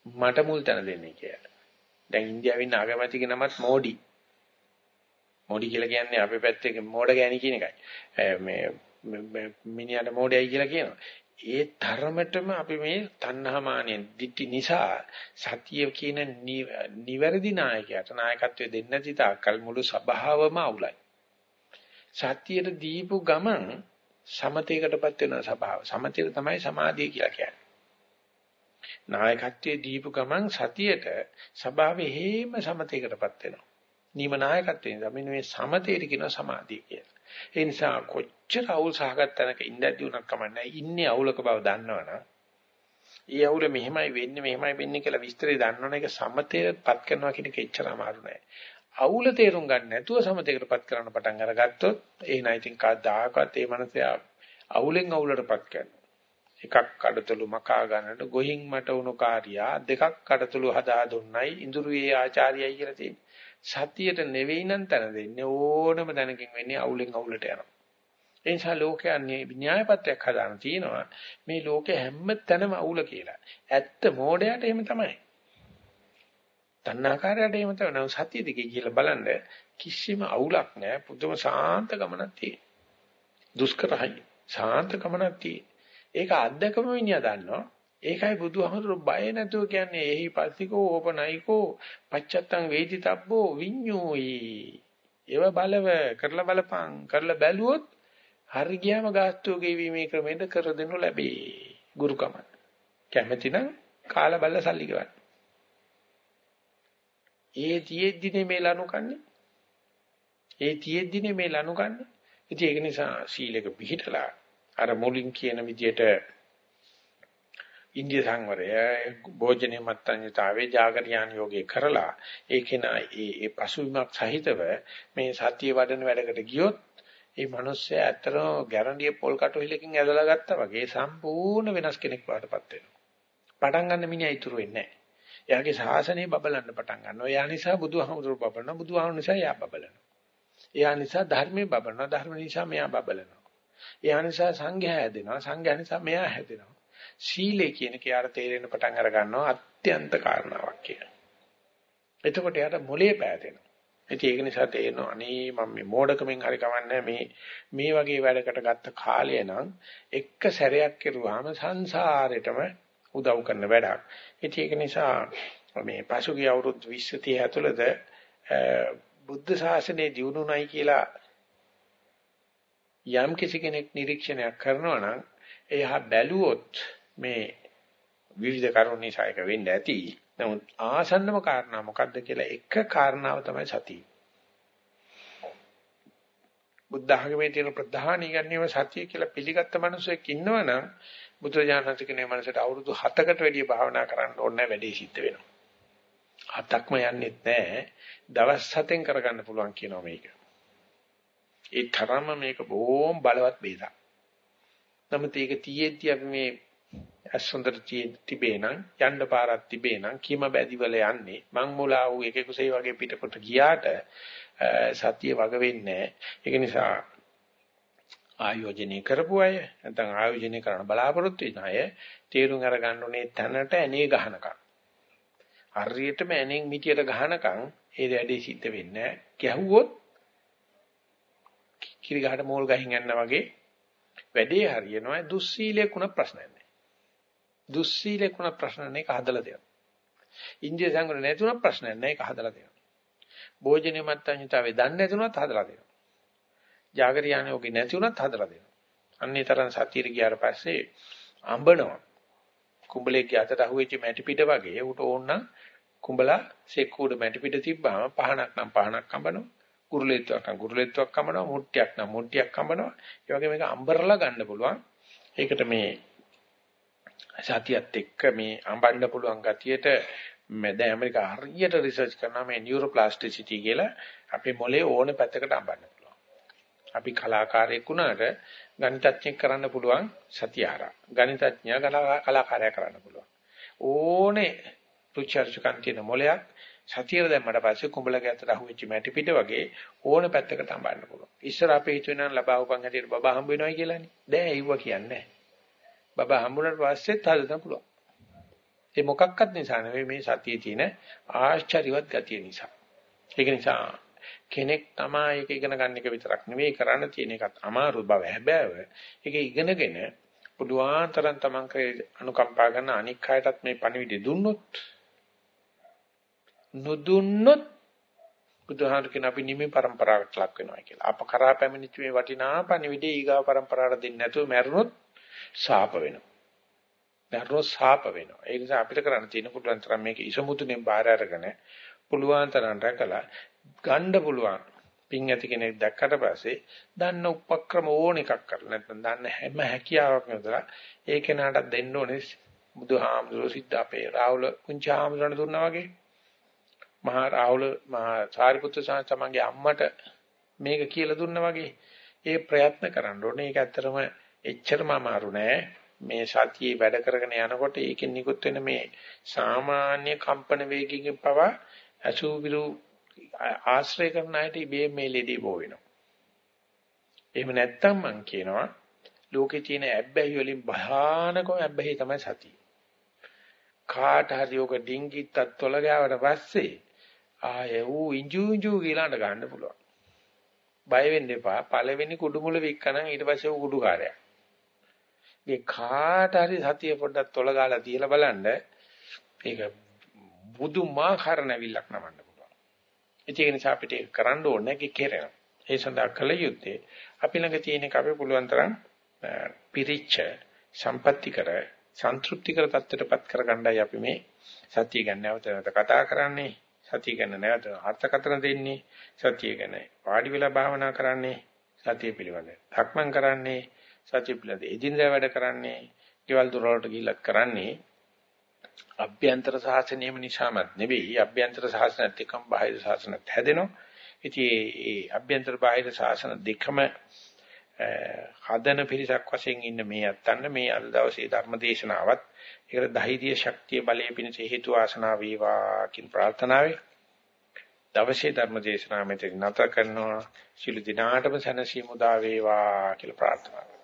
මට මුල් තැන දෙන්නේ කියලා. දැන් ඉන්දියාවේ ඉන්න අගමැතිගේ නමත් මෝඩි. මොඩි කියලා කියන්නේ අපේ පැත්තේ මෝඩ ගෑණි කියන එකයි. මේ මිනිහට මෝඩයයි කියලා කියනවා. ඒ ධර්මතම අපි මේ තණ්හාමානෙන් දිටි නිසා සතිය කියන නිවැරදි නායකයාට නායකත්වය දෙන්න නැති තාක්කල් මුළු සභාවම අවුලයි. සතියට දීපු ගමන් සමතේකටපත් වෙන සභාව. සමතේට තමයි සමාධිය කියලා කියන්නේ. නායකත්වයේ දීපු ගමන් සතියට සභාවේ හේම සමතේකටපත් වෙනවා. නියම නායකත්වයෙන් තමයි මේ සමතේට කියන සමාධිය කියලා. ඒ නිසා කොච්චර අවුල් සහගත තැනක ඉඳද්දී උනක් කමන්නේ ඉන්නේ අවුලක බව දන්නවනම් ඒ අවුල මෙහෙමයි වෙන්නේ මෙහෙමයි වෙන්නේ කියලා විස්තරය දන්නවනේ ඒක සමතේටපත් කරනවා කියන එක එච්චර අමාරු නෑ. අවුල තේරුම් ගන්න නැතුව සමතේකටපත් කරන්න පටන් අරගත්තොත් ඒ නයි ඉතින් කවදාකවත් ඒ මනසයා අවුලෙන් අවුලටපත් කරනවා. එකක් කඩතලු මකා ගන්නට ගොහින් මට උණු කාර්යා දෙකක් කඩතලු හදා දුන්නයි ඉඳුරුවේ ආචාර්යයි කියලා තියෙනවා. සතියට නෙවෙයි නම් තන දෙන්නේ ඕනම දැනකින් වෙන්නේ අවුලෙන් අවුලට යනවා. ඒ නිසා ලෝකයන්නේ න්‍යායපත්‍යක් හදාන තියෙනවා. මේ ලෝකේ හැම තැනම අවුල කියලා. ඇත්ත මෝඩයට එහෙම තමයි. තණ්හාකාරයට එහෙම තමයි. සතිය දිගේ කියලා බලන්න කිසිම අවුලක් නැහැ. පුදුම ශාන්ත ගමනක් තියෙන. දුෂ්කරයි. ශාන්ත ගමනක් තියෙන. ඒක අද්දකම විඤ්ඤා දන්නවා. ඒකයි බුදුහමතුරු බය නැතුව කියන්නේ එහි පස්සිකෝ ඕපනයිකෝ පච්චත්තං වේදිතබ්බෝ විඤ්ඤෝයි. ඒව බලව කරලා බලපං කරලා බැලුවොත් හරි ගියාම ගාස්තුව ගෙවීමේ ක්‍රමෙන්ද කර දෙනු ලැබේ. ගුරුකම. කැමැති නම් කාලා බල්ල සල්ලි ගවන්න. ඒ තියෙද්දිනේ මේ ලනු කන්නේ. ඒ තියෙද්දිනේ මේ ලනු කන්නේ. ඉතින් ඒක නිසා සීලක පිළිහිටලා අර මුලින් කියන විදිහට ඉන්දිය සංවරය භෝජනේ මත්තඤ්‍යතාවේ జాగරියාන් යෝගේ කරලා ඒකේන ඒ ඒ පසුබිමක් සහිතව මේ සතිය වඩන වැඩකට ගියොත් ඒ මිනිස්සයා ඇත්තටම ගැරන්ඩිය පොල් කටුහිලකින් ඇදලා ගත්තා වගේ සම්පූර්ණ වෙනස් කෙනෙක් වඩටපත් වෙනවා. පටන් ගන්න මිනිහා ඉතුරු වෙන්නේ නැහැ. එයාගේ ශාසනය බබලන්න පටන් ගන්නවා. එයා නිසා බුදුහාමුදුරු බබලනවා. බුදුහාමුදුරු නිසා එයා බබලනවා. එයා නිසා ධර්මයේ බබලනවා. ධර්ම නිසා මෙයා බබලනවා. එයා නිසා සංඝයා හැදෙනවා. සංඝයා නිසා මෙයා හැදෙනවා. සීලය කියන කයාට තේරෙන්න පටන් අර ගන්නවා අත්‍යන්ත කාරණාවක් කියලා. එතකොට එයාට මොලේ පෑදෙනවා. ඉතින් ඒක නිසා තේරෙනවා අනේ මම මේ මෝඩකමෙන් හරි කවන්නේ මේ මේ වගේ වැඩකට ගත්ත කාලය නම් එක සැරයක් කෙරුවාම සංසාරෙටම උදව් කරන වැඩක්. ඉතින් ඒක නිසා මේ පසුගිය අවුරුදු 20 30 ඇතුළත බුද්ධ ශාසනය දියුණුවයි කියලා යම් කිසි කෙනෙක් නිරීක්ෂණයක් කරනවා නම් එයා බැලුවොත් මේ විවිධ කරුණු නිසා එක වෙන්න ඇති. නමුත් ආසන්නම කාරණා මොකද්ද කියලා එක කාරණාව තමයි සතිය. බුද්ධ ආගමේ තියෙන ප්‍රධාන ඉගැන්වීම සතිය කියලා පිළිගත්ත මිනිසෙක් ඉන්නවනම් බුදුරජාණන් කෙනේ මනසට අවුරුදු 7කට වැඩිය භාවනා කරන්න ඕනේ වැඩේ සිද්ධ වෙනවා. හතක්ම යන්නෙත් නැහැ. දවස් 7ෙන් කරගන්න පුළුවන් කියනවා මේක. ඒ තරම මේක බොහොම බලවත් බේදක්. නමුත් ඒක තියෙද්දි අපි මේ අසුන්දර තිබේ නම් යන්න පාරක් තිබේ නම් කීම බැදිවල යන්නේ මං මුලා වූ එකෙකුසේ වගේ පිටකොට ගියාට සතිය වග වෙන්නේ ඒක නිසා ආයෝජනය කරපු අය නැත්නම් ආයෝජනය කරන්න බලාපොරොත්තු වෙන අය තීරුම් අරගන්න ඕනේ තැනට ඇනේ ගහනකම්. හරියටම ඇනෙන් මිටියට ගහනකම් ඒ වැඩේ සිද්ධ වෙන්නේ ගැහුවොත් කිරි ගහට මෝල් ගහින් යනවා වගේ වැඩේ හරියනවා. දුස්සීලයක් උන ප්‍රශ්නයක් නැහැ දුස්සීලයක් උන ප්‍රශ්න නැහැ ඒක හදලා දෙනවා ඉන්දිය සංග්‍රහ නැතුණ ප්‍රශ්නයක් නැහැ ඒක හදලා දෙනවා භෝජනේ මත්තඤ්‍යතාවේ දන්නේ නැතුණත් හදලා දෙනවා ජාගරියානේ ඔගේ නැති වුණත් හදලා දෙනවා. අන්නේ තරම් සතියට ගියාට පස්සේ අඹනවා. කුඹලේ ගැතට අහුවෙච්ච මැටි පිට වගේ උට ඕනනම් කුඹලා සෙක්කුඩ මැටි පිට තිබ්බාම පහනක් නම් පහනක් අඹනවා. කුරුලෙත්වක් නම් කුරුලෙත්වක් අඹනවා. මුට්ටියක් නම් මුට්ටියක් අඹනවා. ඒ වගේ මේක අඹරලා ගන්න පුළුවන්. ඒකට මේ සතියත් එක්ක මේ අඹන්න පුළුවන් ගතියට මැද ඇමරිකා හරියට රිසර්ච් කරනවා මේ නියුරෝප්ලාස්ටිසිටි කියලා අපේ මොලේ ඕන පැත්තකට අඹන්න. අපි කලාකාරයෙක් වුණාට ගණිතඥයෙක් කරන්න පුළුවන් සතියාරා. ගණිතඥයා කලාකාරයා කරන්න පුළුවන්. ඕනේ රුචර්චකන් තියෙන මොලයක් සතියර දැම්මට පස්සේ කුඹලක ඇතුලට අහුවෙච්ච මැටි පිට වගේ ඕන පැත්තකට අඹන්න පුළුවන්. ඉස්සර අපේ හිතුවේ නම් ලබා උපන් හැටියට බබා හම්බ වෙනවා කියලානේ. දැන් ඒව කියන්නේ බබා හම්බුනට පස්සෙත් හදන්න පුළුවන්. ඒ මොකක්වත් නිසා නෙවෙයි මේ සතියේ තියෙන ආශ්චර්යවත් ගතිය නිසා. ඒක නිසා කෙනෙක් තමයි ඒක ඉගෙන ගන්න එක විතරක් නෙවෙයි කරන්න තියෙන එකත් අමාරු බව හැබෑව. ඒක ඉගෙනගෙන පුළුවන්තරම් තමන් කරේ අනුකම්පා කරන අනික් අයටත් මේ පණිවිඩය දුන්නොත් නොදුන්නොත් බුදුහාරකින් අපි නිමි પરම්පරාවට ලක් වෙනවා කියලා. අප කරා පැමිණිච්ච මේ වටිනා පණිවිඩය ඊගාව પરම්පරාවට දෙන්නේ නැතුව මැරුණොත් ශාප වෙනවා. මැරුණොත් ශාප වෙනවා. ඒ නිසා අපිට කරන්න තියෙන පුළුවන් තරම් මේක ඉසමුතුනේ බාහිර අරගෙන පුළුවන් තරම් රැකලා ගන්න පුළුවන්. පින් ඇති කෙනෙක් දැක්කට පස්සේ දන්න උපක්‍රම ඕන එකක් කරලා නැත්නම් දන්න හැම හැකියාවක්ම යොදලා ඒ කෙනාට දෙන්න ඕනේ බුදුහාමුදුරුවෝ සිද්ධ අපේ රාහුල පුංචි හාමුදුරන් දුන්නා වගේ මහා රාහුල මහා සාරිපුත්‍ර සාමගේ අම්මට මේක කියලා දුන්නා වගේ ඒ ප්‍රයත්න කරන්න ඕනේ. ඒක ඇත්තරම එච්චරම අමාරු නෑ. මේ සතියේ වැඩ කරගෙන යනකොට ඒකෙන් නිකුත් වෙන මේ සාමාන්‍ය කම්පන වේගකින් පවා අසුවිරු ආශ්‍රය කරන අයට ඉබේ මේ ලෙඩේ බෝ වෙනවා. එහෙම නැත්තම් මං කියනවා ලෝකේ තියෙන ඇබ්බැහි වලින් භයානකම ඇබ්බැහි තමයි සතිය. කාට හරි ඔක ඩිංගිත්තත් තොල ගාවට පස්සේ ආයේ ඌ ඉංජු ඉංජු කියලා අඬ ගන්න පුළුවන්. බය වෙන්න එපා. පළවෙනි කුඩුමුල වික්කනම් ඊට පස්සේ ඌ කුඩුකාරයා. මේ කාට හරි සතිය පොඩ්ඩක් තොල ගාලා තියලා බලන්න ඒක බුදුමාකාර නැවිලක් නමන්න පුළුවන්. ඒක නිසා අපිට ඒක කරන්න ඕනේ ඒක කෙරෙනවා. ඒ සඳහා කළ යුත්තේ අපි ළඟ තියෙන එක අපි පුළුවන් තරම් පිරිච්ච සම්පත්‍ති කර සන්තුෂ්ටි කර තත්ත්වයටපත් කරගන්නයි අපි මේ සතිය ගැන නැවත නැවත කතා කරන්නේ සතිය ගැන නැවත අර්ථකථන දෙන්නේ සතිය ගැන වාඩි වෙලා භාවනා කරන්නේ සතිය පිළිබඳ ධක්මං කරන්නේ සතිය පිළිබඳ එදිනදා වැඩ කරන්නේ ඊවල දොරවලට ගිහිල්ලත් කරන්නේ අභ්‍යන්තර සාසනයම නිසාමත් නෙවෙයි. අභ්‍යන්තර සාසනත් එක්කම බාහිර සාසනත් හැදෙනවා. ඉතින් ඒ අභ්‍යන්තර බාහිර සාසන දෙකම හදන පිරිසක් වශයෙන් ඉන්න මේ අත්තන්න මේ අද දවසේ ධර්ම දේශනාවත් ඒකට ධෛර්ය ශක්තිය බලය පිණිස හේතු ආසනාව වේවා කියන ප්‍රාර්ථනාවයි දවසේ ධර්ම දේශනාව මෙතන නැත කරනවා. සිළු දිනාටම සනසීමු දා වේවා කියලා ප්‍රාර්ථනා